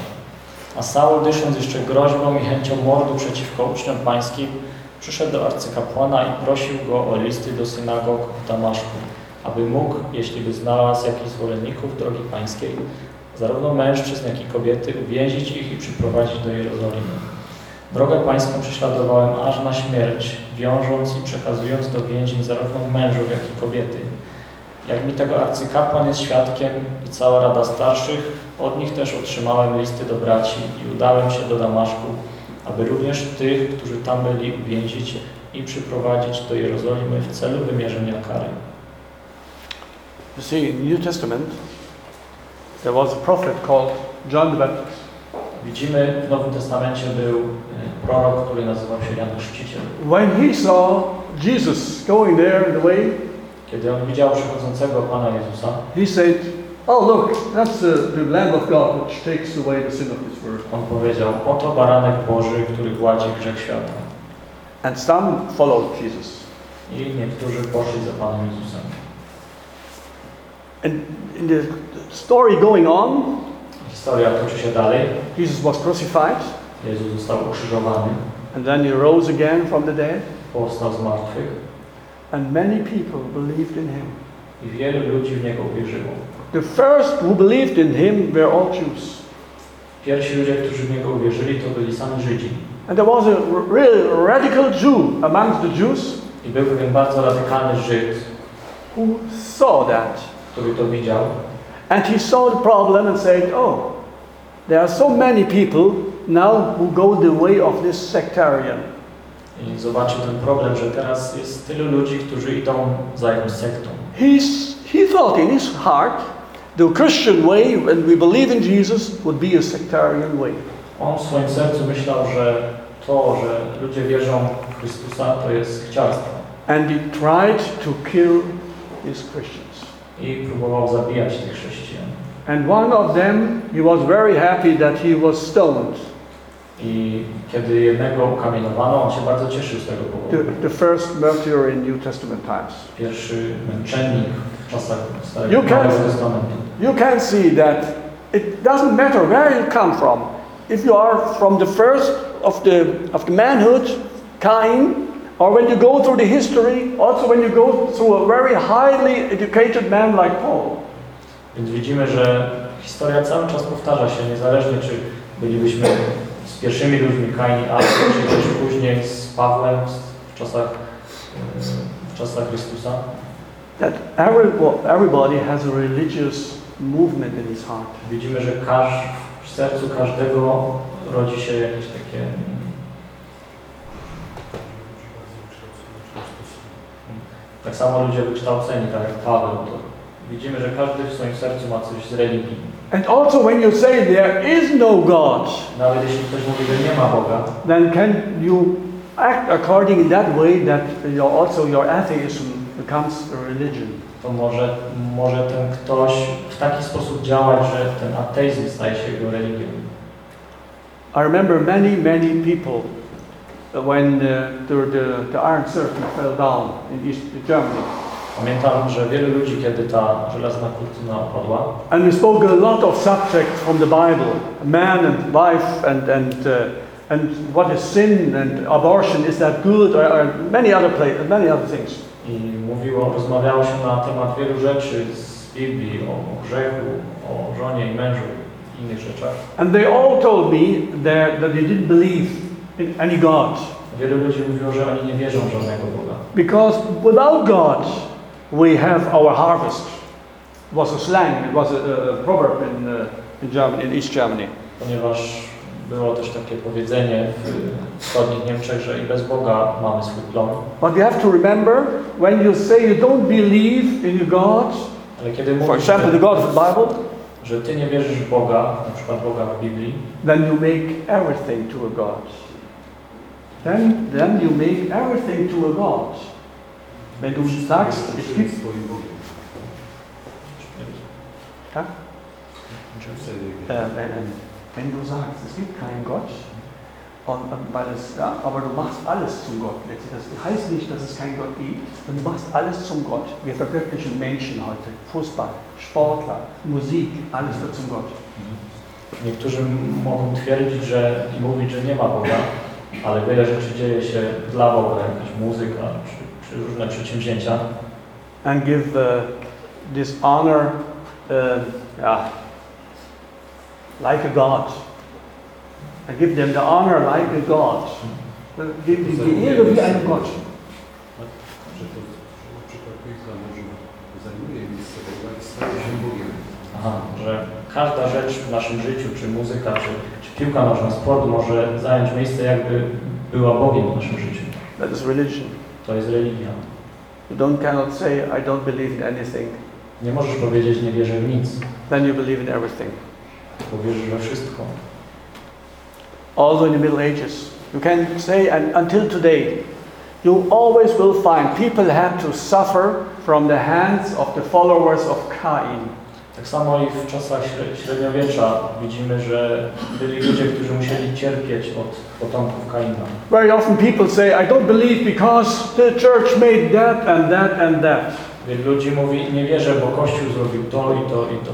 A Saul, dysząc jeszcze groźbą i chęcią mordu przeciwko uczniom pańskim, przyszedł do arcykapłana i prosił go o listy do synagog w Damaszku, aby mógł, jeśli by znalazł jakichś zwolenników drogi pańskiej, zarówno mężczyzn, jak i kobiety, uwięzić ich i przyprowadzić do Jerozolimy. Drogę pańską prześladowałem aż na śmierć, wiążąc i przekazując do więzień zarówno mężów, jak i kobiety. Jak mi tego arcykapłan jest świadkiem i cała rada starszych, od nich też otrzymałem listy do braci i udałem się do Damaszku, aby również tych, którzy tam byli, uwięzić i przyprowadzić do Jerozolimy w celu wymierzenia kary. You see, in New Testament, there was a prophet called John the Baptist. Widzimy, w Nowym Testamencie był e, prorok, który nazywał się Jan Chrzciciel. When he saw Jesus going there in the way, Kiedy on widział przychodzącego Pana Jezusa, he said, Oh, look, that's the, the Lamb of God which takes away the sin of this world. on powiedział, oto baranek Boży, który gładzi grzech świata. And some followed Jesus. I niektórzy poszli za Panem Jezusem. And in the story going on, Historia toczy się dalej. Jesus was crucified, Jezus został ukrzyżowany, and then he rose again from the dead, powstał z martwych and many people believed in him. i wielu ludzi w Niego uwierzyło. The first who believed in him were all Jews. Pierwsi ludzie, którzy w Niego uwierzyli, to byli sami Żydzi. And there was a really radical Jew amongst the Jews I był pewien bardzo radykalny Żyd, who saw that. który to widział And he saw the problem and said, Oh, there are so many people now who go the way of this sectarian. I zobaczył ten problem, że teraz jest tylu ludzi, którzy idą za jakąś sektą. He's, he thought in his heart the Christian way, when we believe in Jesus, would be a sectarian way. On w swoim sercu myślał, że to, że ludzie wierzą w Chrystusa, to jest chciarstwo. And he tried to kill his Christians. I próbował zabijać tych chrześcijan. And one of them, he was very happy that he was stoned. I kiedy jednego ukamienowano, on się bardzo cieszył z tego The, powodu. the first martyr in New Testament times. Pierwszy męczennik w czasach You Starego can- Nowego Testamentu. You can see that it doesn't matter where you come from. If you are from the first of the, of the manhood, Cain, or when you go through the history, also when you go through a very highly educated man like Paul. Więc widzimy, że historia cały czas powtarza się, niezależnie czy bylibyśmy pierwszymi ludźmi Kain i Abel, czy też później z Pawłem w czasach, w czasach Chrystusa. That everybody has a religious movement in his heart. Widzimy, że w sercu każdego rodzi się jakieś takie tak samo ludzie wykształceni, tak jak Paweł, to widzimy, że każdy w swoim sercu ma coś z religii. And also when you say there is no God, Nawet jeśli ktoś mówi, że nie ma Boga, then can you act according in that way that your, also your atheism becomes a religion. to może, może ten ktoś w taki sposób działać, że ten ateizm staje się jego religią. I remember many, many people when uh, the, the, the Iron Curtain fell down in East Germany. Pamiętam, że wielu ludzi, kiedy ta żelazna kurtyna opadła, And we spoke a lot of subjects from the Bible man and wife, and, and, uh, and what is sin, and abortion, is that good, or, or many, other play, many other things. i mówiło, rozmawiało się na temat wielu rzeczy z Biblii, o, grzechu, o żonie i mężu i innych rzeczach. And they all told me that, that they didn't believe in any God. Wielu ludzi mówiło, że oni nie wierzą w żadnego Boga. Because without God, we have our harvest. It was a slang, it was a, a proverb in, uh, in, Germany, in East Germany. Ponieważ było też takie powiedzenie w wschodnich Niemczech, że i bez Boga mamy swój plon. But you have to remember when you say you don't believe in God, Ale kiedy for mówisz, example, the God of the Bible, że ty nie wierzysz w Boga, na przykład Boga w Biblii, then you make everything to a God. Then, then you make everything to a God. Wenn du sagst, es gibt. Ja? Wtedy, äh, wenn, wenn du sagst, es gibt keinen Gott, und, und weil es, ja, aber du machst alles zum Gott. Das heißt nicht, dass es keinen Gott gibt, und du machst alles zum Gott. Wir vergöttlichen Menschen heute. Fußball, Sportler, Musik, alles wird zum Gott. Niektórzy mogą twierdzić, że i mówić, że nie ma Boga, ale wiele rzeczy dzieje się dla Boga, jakaś muzyka czy różne przedsięwzięcia. and give uh, this honor, uh, yeah, like a god. And give them the honor like a god. Miejsce Boga i staje się Bogiem. Aha, że każda rzecz w naszym życiu, czy muzyka, czy, czy piłka nożna, sport może zająć miejsce jakby była Bogiem w naszym życiu. That is religion. To jest religia. You don't cannot say I don't believe in anything. Nie możesz powiedzieć nie wierzę w nic, Then you believe in everything. bo wierzysz we wszystko. Also in the Middle Ages, you can say, and until today, you always will find people had to suffer from the hands of the followers of Cain. Tak samo i w czasach śre- średniowiecza widzimy, że byli ludzie, którzy musieli cierpieć od potomków Kaina. Very often people say, I don't believe because the church made that and that and that. Wielu ludzi mówi, nie wierzę, bo Kościół zrobił to i to i to.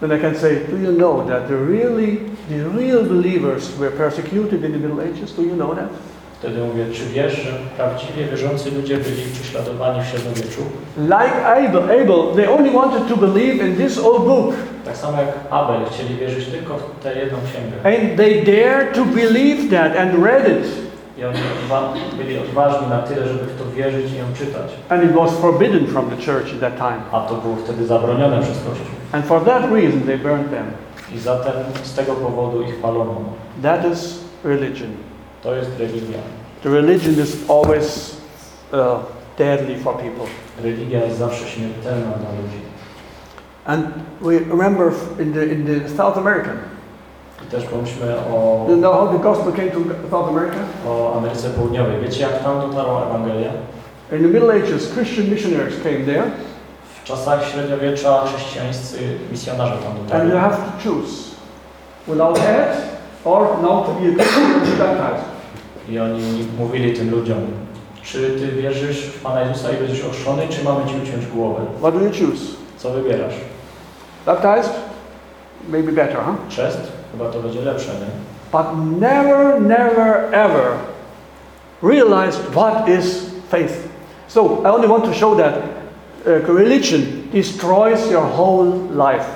Then I can say, do you know that the really, the real believers were persecuted in the Middle Ages? Do you know that? Wtedy mówię, czy wiesz, że prawdziwie wierzący ludzie byli prześladowani w średniowieczu? Like Abel, Abel, they only wanted to believe in this old book. Tak samo jak Abel chcieli wierzyć tylko w tę jedną księgę. And they dared to believe that and read it. I oni byli odważni na tyle, żeby w to wierzyć i ją czytać. And it was forbidden from the church at that time. A to było wtedy zabronione przez Kościół. And for that reason, they burned them. I zatem z tego powodu ich palono. That is religion. To jest religia. The religion is always uh, deadly for people. Religia jest zawsze śmiertelna dla ludzi. And we remember in the, in the South America, I też pomyślmy o, you know how the gospel came to South America? o Ameryce Południowej. Wiecie, jak tam dotarła Ewangelia? In the Middle Ages, Christian missionaries came there, W czasach średniowiecza chrześcijańscy misjonarze tam and dotarli. you have to choose without head or now to be a Christian or be baptized. I oni mówili tym ludziom, czy ty wierzysz w Pana Jezusa i będziesz ochrzczony, czy mamy ci uciąć głowę? What do you choose? Co wybierasz? Baptized? Maybe better, huh? Chrzest? Chyba to będzie lepsze, nie? But never, never, ever realized what is faith. So I only want to show that uh, religion destroys your whole life.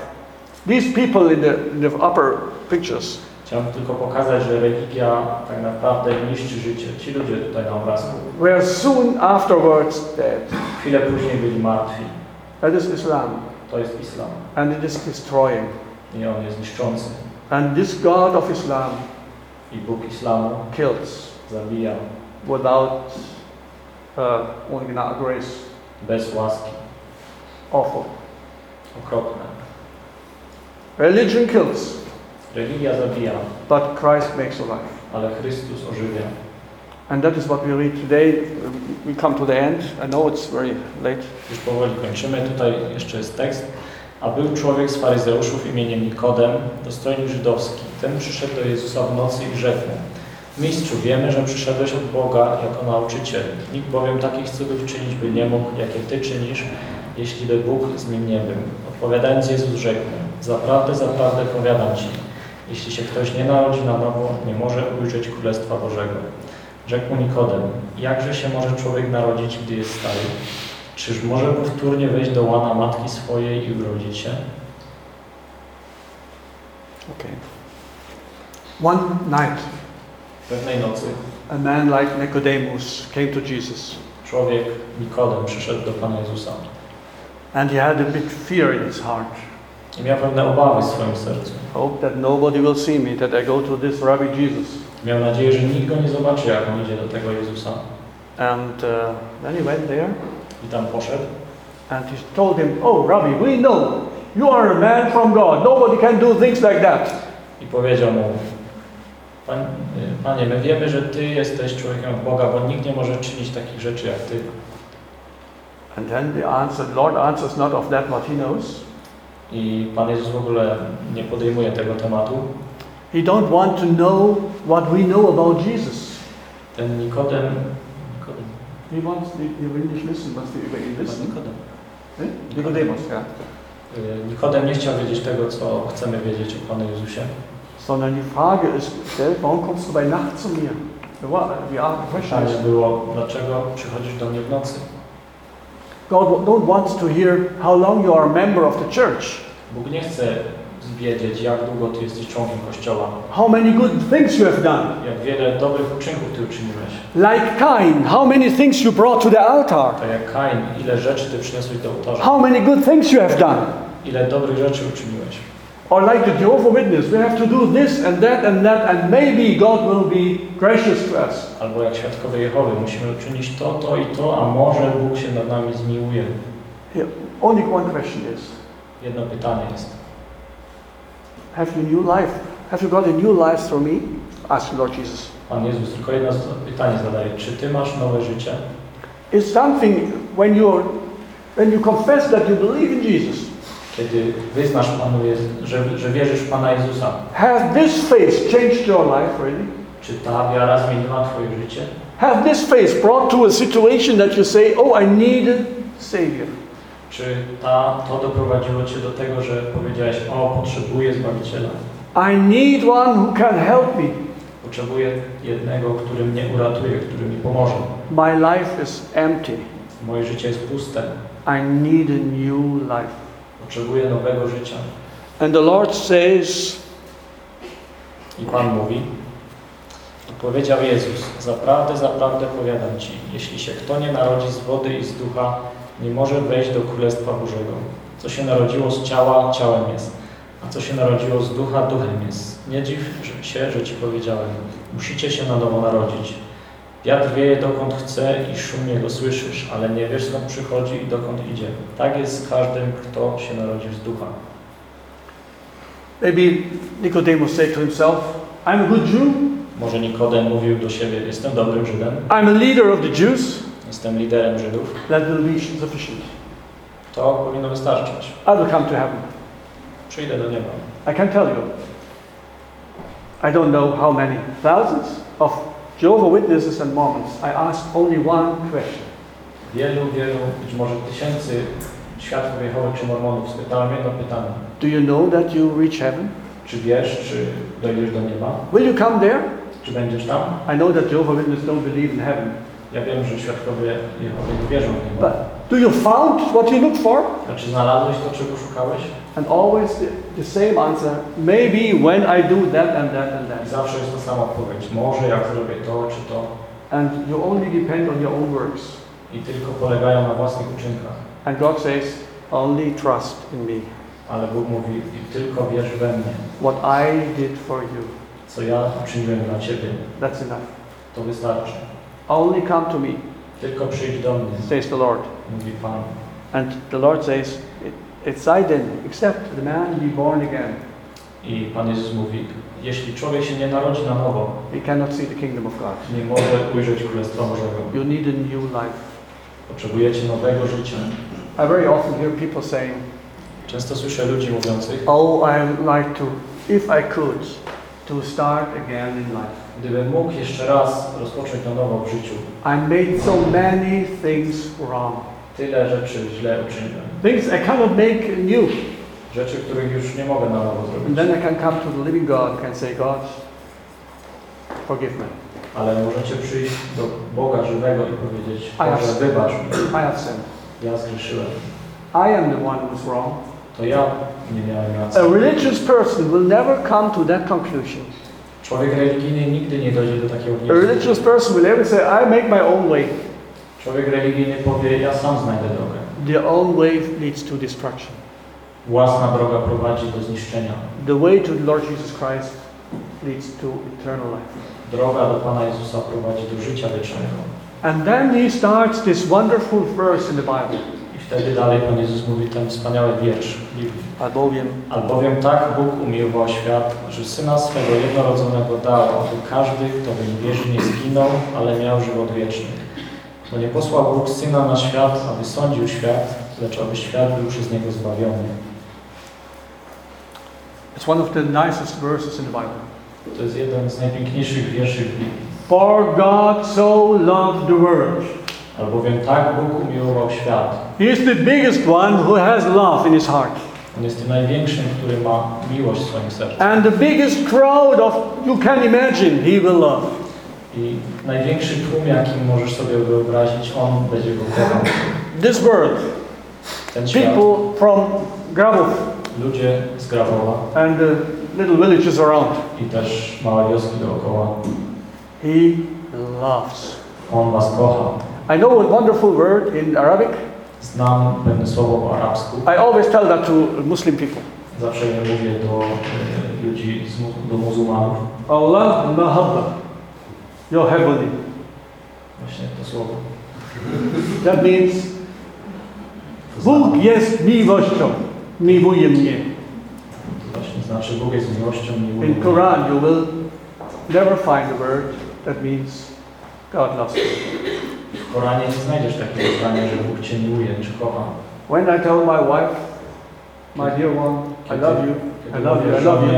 These people in the, in the upper pictures, Chciałem tylko pokazać, że religia tak naprawdę niszczy życie. Ci ludzie tutaj na obrazku were soon afterwards dead. chwilę później byli martwi. That is Islam, To jest islam and it is destroying. i on jest niszczący. And this God of Islam I Bóg islamu kills zabija without uh, grace. bez łaski. Awful. Okropne. Religion kills, Religia zabija, but Christ makes alive. ale Chrystus ożywia. And that is what we read today. We come to the end. I know it's very late. Już powoli kończymy. Tutaj jeszcze jest tekst. A był człowiek z faryzeuszów imieniem Nikodem, dostojnik żydowski. Ten przyszedł do Jezusa w nocy i rzekł Mistrzu, wiemy, że przyszedłeś od Boga jako nauczyciel. Nikt bowiem takich cudów czynić by nie mógł, jakie Ty czynisz, jeśli by Bóg z nim nie był. Odpowiadając Jezus rzekł, zaprawdę, zaprawdę powiadam Ci, jeśli się ktoś nie narodzi na nowo, nie może ujrzeć Królestwa Bożego. Rzekł Nikodem, jakże się może człowiek narodzić, gdy jest stary? Czyż może powtórnie wejść do łana matki swojej i urodzić się? Okay. One night, Pewnej nocy a man like Nicodemus came to Jesus, człowiek Nikodem przyszedł do Pana Jezusa and he had a big fear in his heart. I miał pewne obawy w swoim sercu. Hope that nobody will see me, that I go to this Rabbi Jesus. Miał nadzieję, że nikt go nie zobaczy, jak on idzie do tego Jezusa. And uh, then he went there I tam poszedł and he told him, Oh, Rabbi, we know you are a man from God. Nobody can do things like that. i powiedział mu, Pan, Panie, my wiemy, że Ty jesteś człowiekiem Boga, bo nikt nie może czynić takich rzeczy jak Ty. And then the answer, Lord answers not of that what he knows. I Pan Jezus w ogóle nie podejmuje tego tematu. He don't want to know what we know about Jesus. Ten Nikodem, Nikodem, He wants, the, the English listen, was the über ihn chyba wissen. Nikodem. Eh? Nicodemus, ja. Y, Nikodem nie chciał wiedzieć tego, co chcemy wiedzieć o Panu Jezusie. Sondern die Frage ist gestellt, warum kommst du bei Nacht zu mir? Ja, Pytanie było, dlaczego przychodzisz do mnie w nocy? God don't want to hear how long you are a member of the church, Bóg nie chce wiedzieć, jak długo Ty jesteś członkiem Kościoła, how many good things you have done. jak wiele dobrych uczynków Ty uczyniłeś. Like Cain, how many things you brought to the altar. Tak jak Kain, ile rzeczy Ty przyniosłeś do ołtarza, How many good things you have done. ile dobrych rzeczy uczyniłeś. Or like the Jehovah Witness, we have to do this and that and that, and maybe God will be gracious to us. Albo jak świadkowie Jehowy, musimy uczynić to, to i to, a może Bóg się nad nami zmiłuje. Here, only one question is Jedno pytanie jest, Have you new life? Have you got a new life through me? Ask Lord Jesus. Pan Jezus tylko jedno pytanie zadaje, czy Ty masz nowe życie? It's something when you when you confess that you believe in Jesus. Kiedy wyznasz Panu, że, że wierzysz w Pana Jezusa, Has this faith changed your life really? czy ta wiara zmieniła Twoje życie? Has this faith brought to a situation that you say, "Oh, I need a Savior"? Czy ta, to doprowadziło Cię do tego, że powiedziałeś, o, potrzebuję Zbawiciela, I need one who can help me. potrzebuję jednego, który mnie uratuje, który mi pomoże. My life is empty. Moje życie jest puste, I need a new life. Potrzebuję nowego życia. And the Lord says, I Pan mówi, powiedział Jezus, zaprawdę, zaprawdę powiadam Ci, jeśli się kto nie narodzi z wody i z ducha, nie może wejść do Królestwa Bożego. Co się narodziło z ciała, ciałem jest, a co się narodziło z ducha, duchem jest. Nie dziw się, że Ci powiedziałem, musicie się na nowo narodzić. Wiatr wieje dokąd chce i szum jego słyszysz, ale nie wiesz skąd przychodzi i dokąd idzie. Tak jest z każdym, kto się narodził z ducha. maybe Nicodemus said to himself, I'm a good Jew. Może Nikodem mówił do siebie, jestem dobrym Żydem, I'm a leader of the Jews. jestem liderem Żydów, That will be sufficient. to powinno wystarczyć. I will come to heaven. Przyjdę do nieba. I can tell you. I don't know how many thousands of Jehovah Witnesses and Mormons. I asked only one question. Wielu, wielu, być może tysięcy świadków Jehowy czy Mormonów spytałem jedno pytanie. Do you know that you reach heaven? Czy wiesz, czy dojdziesz do nieba? Will you come there? Czy będziesz tam? I know that Jehovah Witnesses don't believe in heaven. Ja wiem, że świadkowie Jehowy nie wierzą w niebo. But do you found what you look for? Czy znalazłeś to, czego szukałeś? And always the, the same answer. Maybe when I do that and that and I that. zawsze jest ta sama odpowiedź. Może jak zrobię to, czy to. And you only depend on your own works. I tylko polegają na własnych uczynkach. And God says, only trust in me. Ale Bóg mówi, tylko wierz we mnie. What I did for you. Co ja uczyniłem dla Ciebie, That's enough. to wystarczy. Only come to me, Tylko przyjdź do mnie, says the Lord. mówi Pan. And the Lord says, It's I then, except the man be born again. I Pan Jezus mówi, jeśli człowiek się nie narodzi na nowo, He cannot see the kingdom of God. nie może ujrzeć Królestwa Bożego. You need a new life. Potrzebujecie nowego życia. I very often hear people saying, Często słyszę ludzi mówiących, Oh, I would like to, if I could, to start again in life. Gdybym mógł jeszcze raz rozpocząć na nowo w życiu, I made so many things wrong. tyle rzeczy źle uczyniłem. Things I cannot make new. Rzeczy, których już nie mogę na nowo And zrobić. then I can come to the living God and say, God, forgive me. Ale możecie przyjść do Boga żywego i powiedzieć, Boże, wybacz mi, I have sinned. ja zgrzeszyłem. I am the one who's wrong. To ja nie miałem A religious person will never come to that conclusion. Człowiek religijny nigdy nie dojdzie do takiego A wniosku. religious person will never say, I make my own way. Człowiek religijny powie, ja sam znajdę drogę. Their own way leads to destruction. Własna droga prowadzi do zniszczenia. The way to the Lord Jesus Christ leads to eternal life. Droga do Pana Jezusa prowadzi do życia wiecznego. And then he starts this wonderful verse in the Bible. Wtedy dalej Pan Jezus mówi ten wspaniały wiersz Biblii. Albowiem, Albowiem tak Bóg umiłował świat, że Syna swego jednorodzonego dał, aby każdy, kto w nim wierzy, nie zginął, ale miał żywot wieczny. Bo nie posłał Bóg Syna na świat, aby sądził świat, lecz aby świat był przez Niego zbawiony. it's one of the nicest verses in the Bible. To jest jeden z najpiękniejszych wierszy w Biblii. For God so loved the world. Albowiem tak Bóg umiłował świat. He is the biggest one who has love in his heart. On jest tym największym, który ma miłość w swoim sercu. And the biggest crowd of you can imagine, he will love. I największy tłum, jaki możesz sobie wyobrazić, On będzie go kochał. This world, Ten świat, people from Grabov ludzie z Grabowa and the little villages around, i też małe wioski dookoła. he loves. On was kocha. I know a wonderful word in Arabic. Znam pewne słowo po arabsku. I always tell that to Muslim people. Zawsze je mówię do ludzi, z do muzułmanów. Allah mahabba. Your heavenly. Właśnie to słowo. That means Bóg jest miłością. Miłuje mnie. właśnie znaczy Bóg jest miłością, miłuje. In Quran you will never find a word that means God loves you. W Koranie nie znajdziesz takiego zdania, że Bóg Cię miłuje czy kocha. When I tell my wife, my dear one, I love you, I love you, I love you,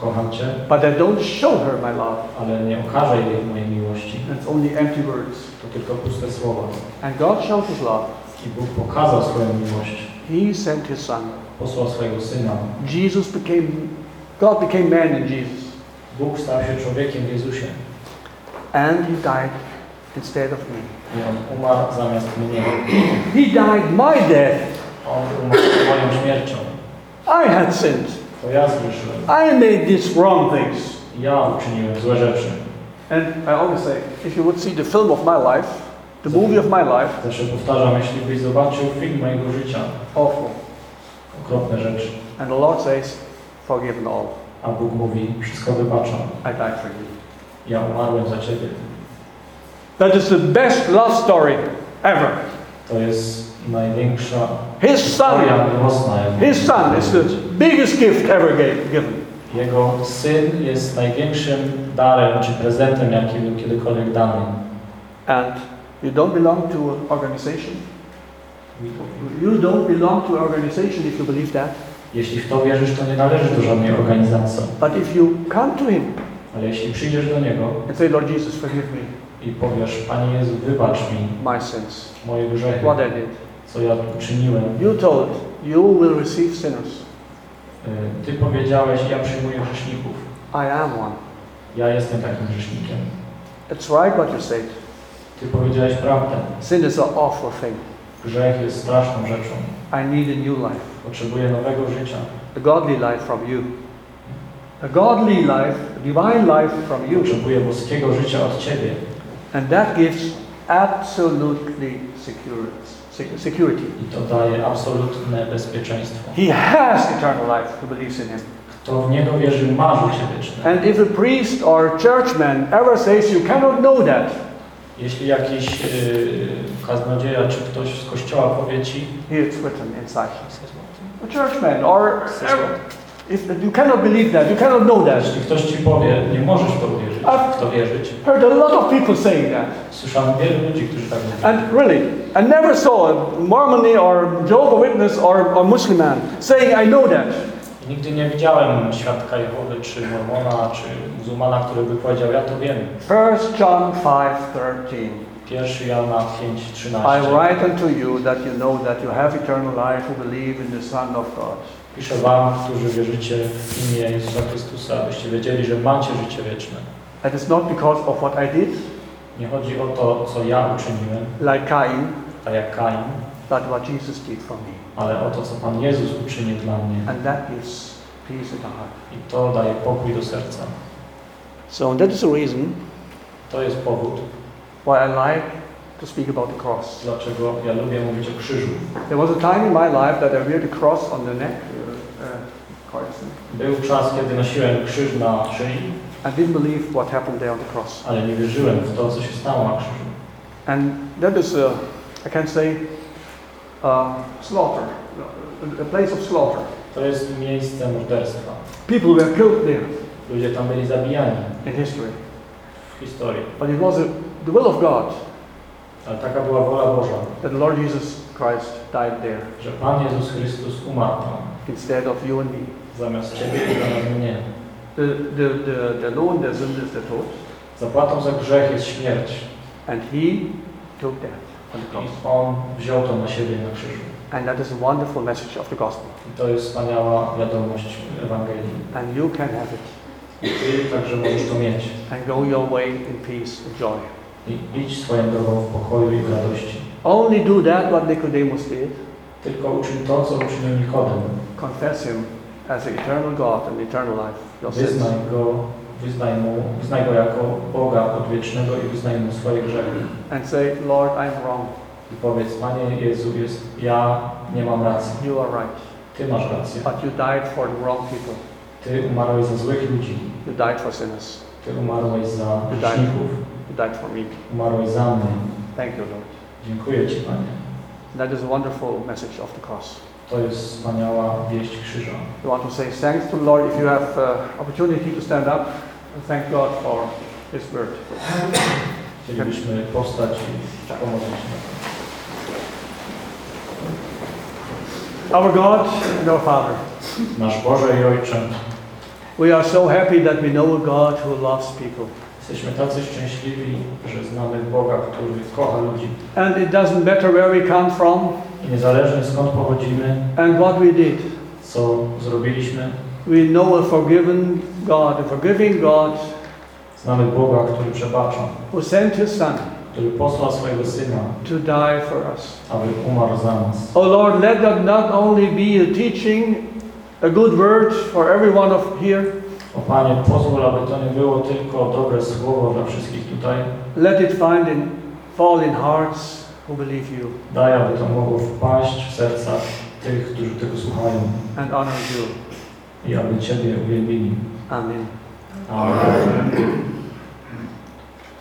kocham Cię, but I don't show her my love. ale nie okażę jej mojej miłości. It's only empty words. To tylko puste słowa. And God showed his love. I Bóg pokazał swoją miłość. He sent his son. Posłał swojego Syna. Jesus became, God became man in Jesus. Bóg stał się człowiekiem w Jezusie. And he died instead of me. I On umarł zamiast mnie. He died my death. On umarł moją śmiercią. I had sinned. To ja zgrzeszyłem. I made these wrong things. Ja uczyniłem złe rzeczy. And I always say, if you would see the film of my life, the movie of my life, Zawsze powtarzam, jeśli byś zobaczył film mojego życia, awful. okropne rzeczy, And the Lord says, forgiven all. a Bóg mówi, wszystko wybaczam. I died for you. Ja umarłem za Ciebie. That is the best love story ever. To jest największa His son, miłosna. his son is the biggest gift ever gave, given. Jego syn jest największym darem czy prezentem, jaki był kiedykolwiek dany. And you don't belong to an organization. You don't belong to an organization if you believe that. Jeśli w to wierzysz, to nie należysz do żadnej organizacji. But if you come to Him Ale jeśli przyjdziesz do Niego and say, Lord Jesus, forgive me i powiesz, Panie Jezu, wybacz mi my sins, moje grzechy, what I did, co ja uczyniłem. you told you will receive sinners. Y, Ty powiedziałeś, ja przyjmuję grzeszników. I am one. Ja jestem takim grzesznikiem. It's right what you said. Ty powiedziałeś prawdę. Sin is an awful thing. Grzech jest straszną rzeczą. I need a new life, Potrzebuję nowego życia. a godly life from you. A godly life, divine life from you. Potrzebuję boskiego życia od Ciebie. And that gives absolutely security. security. I to daje absolutne bezpieczeństwo. He has eternal life who believes in him. Kto w Niego wierzy, ma życie wieczne. And if a priest or churchman ever says you cannot know that, Jeśli jakiś yy, kaznodzieja czy ktoś z kościoła powie Ci, it's written inside. A churchman or if you cannot believe that, you cannot know that. jeśli ktoś Ci powie, nie możesz to uwierzyć, w to wierzyć. Heard a lot of people saying that. Słyszałem wielu ludzi, którzy tak mówią. And really, I never saw a Mormon or Jehovah Witness or a Muslim man saying, I know that. I nigdy nie widziałem świadka Jehowy, czy mormona, czy muzułmana, który by powiedział, ja to wiem. 1 John 5:13. 1 Jana 5, I 13. write unto you that you know that you have eternal life who believe in the Son of God. Piszę wam, którzy wierzycie w imię Jezusa Chrystusa, abyście wiedzieli, że macie życie wieczne. That is not because of what I did, Nie chodzi o to, co ja uczyniłem, like Cain, tak jak Kain, but what Jesus did for me. ale o to, co Pan Jezus uczynił dla mnie. And that gives peace in the heart. I to daje pokój do serca. So that is the reason To jest powód, why I like to speak about the cross. dlaczego ja lubię mówić o krzyżu. There was a time in my life that I wear the cross on the neck, Carson, Był czas, kiedy nosiłem krzyż na szyi, I didn't believe what happened there on the cross. ale nie wierzyłem w to, co się stało na krzyżu. And that is, uh, I can say, uh, slaughter, a- a place of slaughter. To jest miejsce morderstwa. People were killed there Ludzie tam byli zabijani in history. w historii. But it was a, the will of God Ale taka była wola Boża, that the Lord Jesus Christ died there że Pan Jezus Chrystus umarł tam, instead of you and me. Zamiast Ciebie i zamiast mnie. The, the, the, the Lohn der Sünde ist der Tod, Zapłatą za grzech jest śmierć. and He took that on the cross. I On wziął to na siebie na krzyżu. And that is a wonderful message of the gospel. I to jest wspaniała wiadomość Ewangelii. And you can have it I Ty także możesz to mieć. and go your way in peace and joy. I idź swoją drogą w pokoju i w radości. Only do that what Nicodemus did. Tylko uczyń to, co uczynił Nikodem. Confess Him as eternal God and eternal life. Your sins. Wyznaj Go, wyznaj Mu, wyznaj Go jako Boga odwiecznego i wyznaj Mu swoje grzechy. And say, Lord, I'm wrong. I powiedz, Panie Jezu, jest, ja nie mam racji. You are right. Ty masz rację. But you died for the wrong people. Ty umarłeś za złych ludzi. You died for sinners. Ty umarłeś za Ty grzeszników. You died for me. Umarłeś za mnie. Thank you, Lord. Dziękuję Ci, Panie. That is a wonderful message of the cross. To jest wspaniała wieść krzyża. We want to say thanks to the Lord if you have uh, opportunity to stand up and thank God for His word. Chcielibyśmy powstać i pomodlić. Our God and our Father, Nasz Boże i Ojcze, we are so happy that we know a God who loves people. jesteśmy tacy szczęśliwi, że znamy Boga, który kocha ludzi. And it doesn't matter where we come from niezależnie skąd pochodzimy, and what we did, co zrobiliśmy, we know a forgiven God, a forgiving God znamy Boga, który przebacza, who sent His Son który posłał swojego Syna, to die for us. aby umarł za nas. Oh Lord, let that not only be a teaching, a good word for every one of here, O Panie, pozwól, aby to nie było tylko dobre słowo dla wszystkich tutaj. let it find in, fall in hearts who believe you Daj, aby to mogło wpaść w serca tych, którzy tego słuchają and honor you. i aby Ciebie uwielbili. Amen. Amen.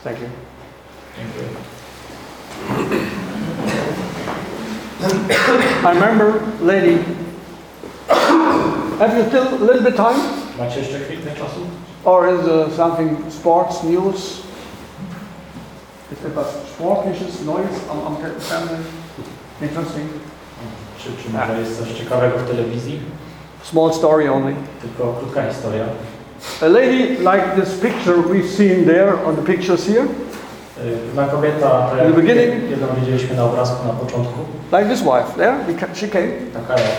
Thank you. Dziękuję. I remember, lady, have you still a little bit time? Macie jeszcze chwilkę czasu? Or is uh, something sports news? Etwas Sportliches, Neues am, am Fernsehen? Interesting. Czy, czy może jest coś ciekawego w telewizji? Small story only. Tylko krótka historia. A lady like this picture we've seen there on the pictures here, Pewna kobieta, In the beginning- jedną widzieliśmy na obrazku na początku, like this wife there, she came. taka jak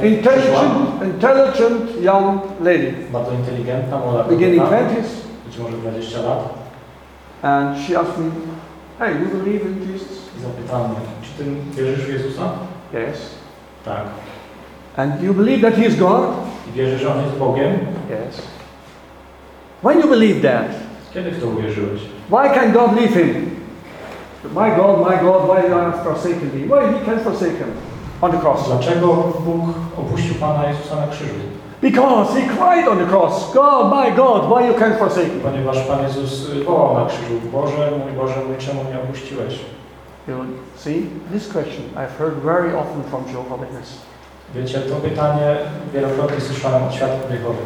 ta Intelligent, intelligent young lady, bardzo inteligentna, młoda beginning 20s, być może 20 lat and she asked me, Hey, you believe in Jesus? zapytała mnie, czy Ty wierzysz w Jezusa? Yes. Tak. And you believe that He is God? I wierzysz, że On jest Bogiem? Yes. When you believe that, Kiedy w to uwierzyłeś? why can God leave him? My God, my God, why you have forsaken me? Why he can forsake him on the cross? Dlaczego Bóg opuścił Pana Jezusa na krzyżu? Because he cried on the cross, God, my God, why you can forsake me? Ponieważ Pan Jezus wołał na krzyżu, Boże mój, Boże mój, czemu mnie opuściłeś? You see, this question I've heard very often from Jehovah Witness. Wiecie, to pytanie wielokrotnie słyszałem od świadków Jehowy.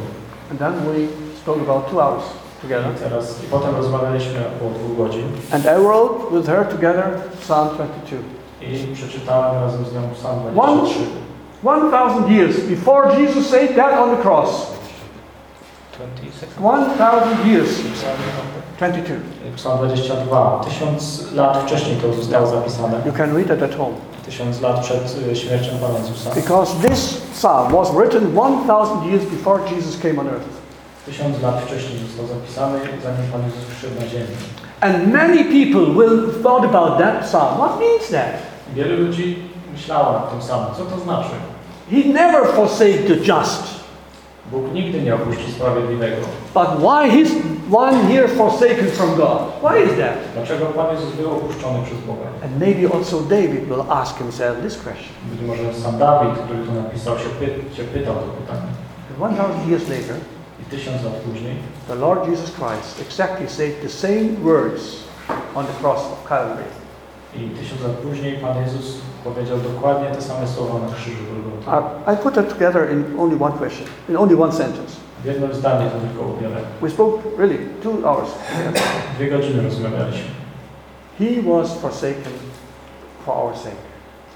And then we spoke about two hours together. I teraz, i potem rozmawialiśmy około dwóch godzin And I wrote with her together Psalm 22. i przeczytałem razem z nią Psalm One, 23. 1,000 years before Jesus said that on the cross. 1,000 years. 22. Psalm 22. Tysiąc lat wcześniej to zostało zapisane. You can read it at home. Tysiąc lat przed y, śmiercią Pana Jezusa. Because this psalm was written 1,000 years before Jesus came on earth. Tysiąc lat wcześniej został zapisany, zanim Pan Jezus przyszedł na ziemię. And many people will thought about that psalm. What means that? Wielu ludzi myślało nad tym samym. Co to znaczy? He never forsake the just. Bóg nigdy nie opuści sprawiedliwego. But why is one here forsaken from God? Why is that? Dlaczego Pan Jezus był opuszczony przez Boga? And maybe also David will ask himself this question. Być może sam Dawid, który to napisał, się, py się pytał to pytanie. 1,000 years later, I tysiąc lat później the Lord Jesus Christ exactly said the same words on the cross of Calvary. I tysiąc lat później Pan Jezus powiedział dokładnie te same słowa na krzyżu Golgoty. I, I put that together in only one question, in only one sentence. W jednym zdaniu to tylko ubiorę. We spoke really two hours. Dwie godziny rozmawialiśmy. He was forsaken for our sake.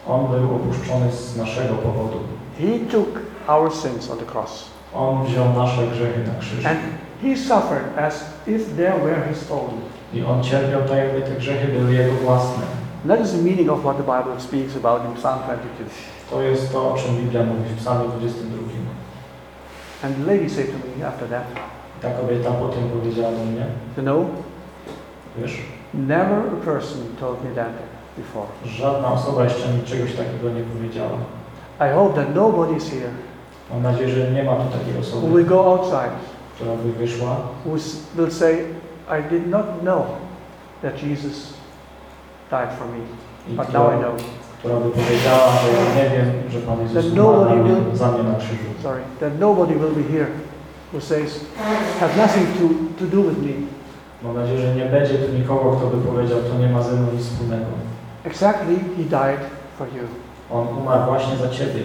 On był opuszczony z naszego powodu. He took our sins on the cross. On wziął nasze grzechy na krzyż. And he suffered as if they were his own. I On cierpiał tak, jakby te grzechy były Jego własne. And that is the meaning of what the Bible speaks about in Psalm 22. To jest to, o czym Biblia mówi w Psalmie 22. And the lady said to me after that, Ta kobieta potem powiedziała do mnie, you know, wiesz, never a person told me that before. żadna osoba jeszcze mi czegoś takiego nie powiedziała. I hope that nobody is here Mam nadzieję, że nie ma tu takiej who osoby, will go outside, która by wyszła who will say, I did not know that Jesus died for me, i but now I know. która by powiedziała, że ja nie wiem, że Pan Jezus That umarł nobody na mnie, will- za mnie na krzyżu. Sorry, that nobody will be here who says, have nothing to, to do with me. Mam nadzieję, że nie będzie tu nikogo, kto by powiedział, to nie ma ze mną nic wspólnego. Exactly, he died for you. On umarł właśnie za Ciebie.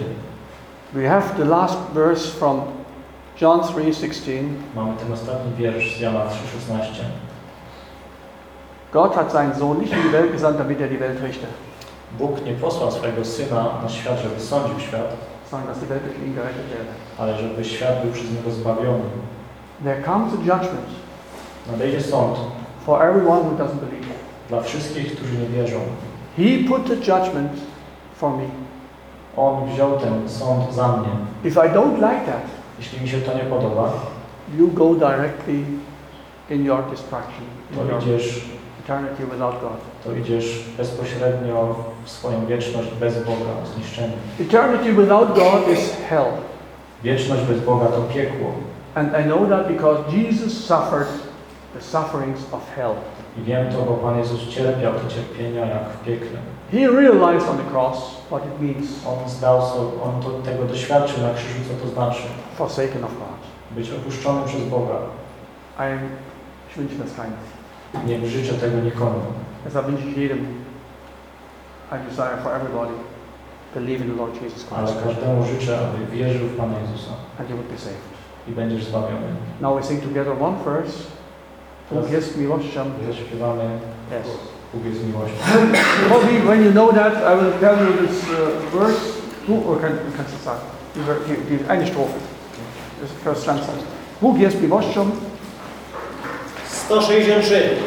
We have the last verse from John 3:16. Mamy ten ostatni wiersz z Jana 3,16. Gott hat seinen Sohn nicht in die Welt gesandt, damit er die Welt richte, Bóg nie posłał swojego Syna na świat, żeby sądził świat, sondern dass die Welt durch ihn gerettet werde. ale żeby świat był przez Niego zbawiony. There comes a judgment Nadejdzie sąd for everyone who doesn't believe. dla wszystkich, którzy nie wierzą. He put the judgment for me. On wziął ten sąd za mnie. If I don't like that, Jeśli mi się to nie podoba, you go directly in your destruction, in to your idziesz, eternity without God. to idziesz bezpośrednio w swoją wieczność bez Boga, w zniszczeniu. Eternity without God is hell. Wieczność bez Boga to piekło. And I know that because Jesus suffered the sufferings of hell. I wiem to, bo Pan Jezus cierpiał te cierpienia jak w piekle. He realized on the cross what it means On zdał sobie, on to, tego doświadczył na krzyżu, co to znaczy. forsaken of God. Być opuszczony przez Boga. I das keinem. Nie życzę tego nikomu. Deshalb wünsche ich jedem, I desire for everybody, to believe in the Lord Jesus Christ. Ale każdemu życzę, aby wierzył w Pana Jezusa and you would be saved. i będziesz zbawiony. Now we sing together one verse. Bóg jest miłością. Zaśpiewamy Yes. Bóg jest miłością. Probably when you know that, I will tell you this uh, verse. Or can, can start. Die, die, eine Strophe. Das ist Vers 20. Bóg jest miłością. 163.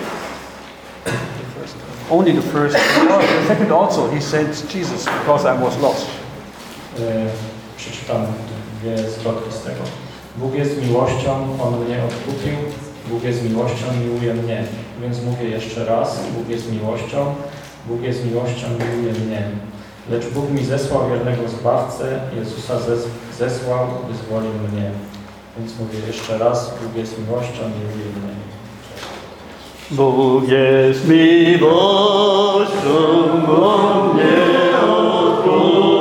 Only the first. Oh, the second also, he sent Jesus because I was lost. E, przeczytam dwie zwrotki z tego. Bóg jest miłością, On mnie odkupił. Bóg jest miłością, miłuje mnie. Więc mówię jeszcze raz, Bóg jest miłością, Bóg jest miłością, miłuje mnie. Lecz Bóg mi zesłał wiernego Zbawcę, Jezusa zes zesłał, wyzwolił mnie. Więc mówię jeszcze raz, Bóg jest miłością, miłuje mnie. Bóg jest miłością, on mnie odkupił.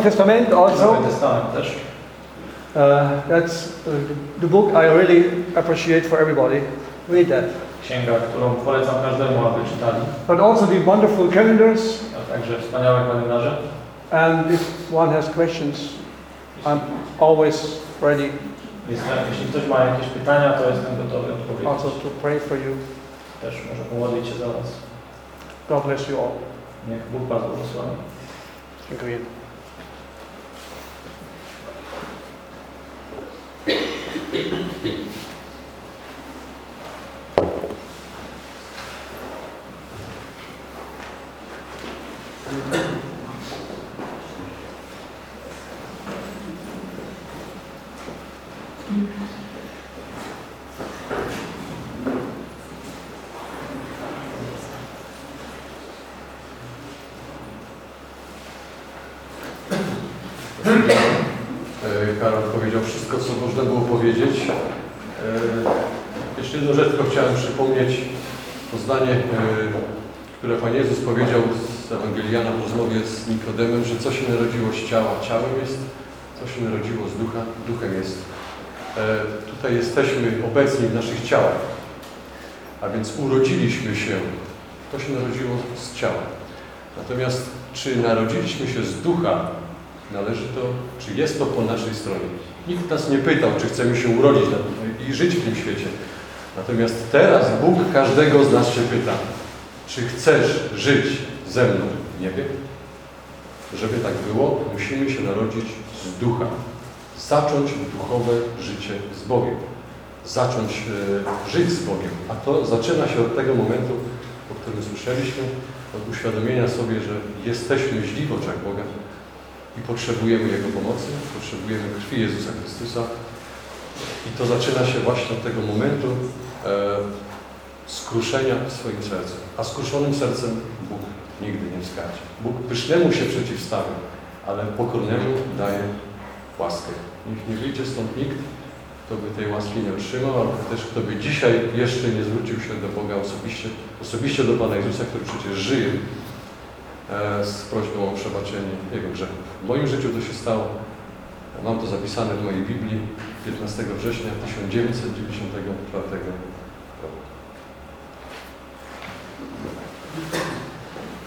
I'm Testament also. Uh, that's uh, the book I really appreciate for everybody. Read that. Księga, którą polecam każdemu, aby czytali. But also the wonderful calendars. A także wspaniałe kalendarze. And if one has questions, I'm always ready Jestem, jeśli ktoś ma jakieś pytania, to jestem gotowy odpowiedzieć. also to pray for you. Też może pomodlić się za Was. God bless you all. Niech Bóg Was błogosławi. Dziękuję. Karol powiedział wszystko, co można było powiedzieć. E, Jeszcze jedną rzecz chciałem przypomnieć. To zdanie, e, które Pan Jezus powiedział z Ewangeliana w rozmowie z Nikodemem, że co się narodziło z ciała, ciałem jest, co się narodziło z ducha, duchem jest. E, Tutaj jesteśmy obecni w naszych ciałach, a więc urodziliśmy się. To się narodziło z ciała. Natomiast czy narodziliśmy się z ducha, należy to, czy jest to po naszej stronie. Nikt nas nie pytał, czy chcemy się urodzić i żyć w tym świecie. Natomiast teraz Bóg każdego z nas się pyta, czy chcesz żyć ze mną w niebie? Żeby tak było, musimy się narodzić z ducha. Zacząć duchowe życie z Bogiem. Zacząć e, żyć z Bogiem. A to zaczyna się od tego momentu, o którym słyszeliśmy, od uświadomienia sobie, że jesteśmy źli w oczach Boga i potrzebujemy Jego pomocy, potrzebujemy krwi Jezusa Chrystusa. I to zaczyna się właśnie od tego momentu e, skruszenia w swoim sercu. A skruszonym sercem nigdy nie wskardzi. Bóg pysznemu się przeciwstawia, ale pokornemu daje łaskę. Niech nie wyjdzie stąd nikt, kto by tej łaski nie otrzymał, albo też kto by dzisiaj jeszcze nie zwrócił się do Boga osobiście, osobiście do Pana Jezusa, który przecież żyje e, z prośbą o przebaczenie Jego grzechów. W moim życiu to się stało. Mam to zapisane w mojej Biblii 15 września 1994 roku.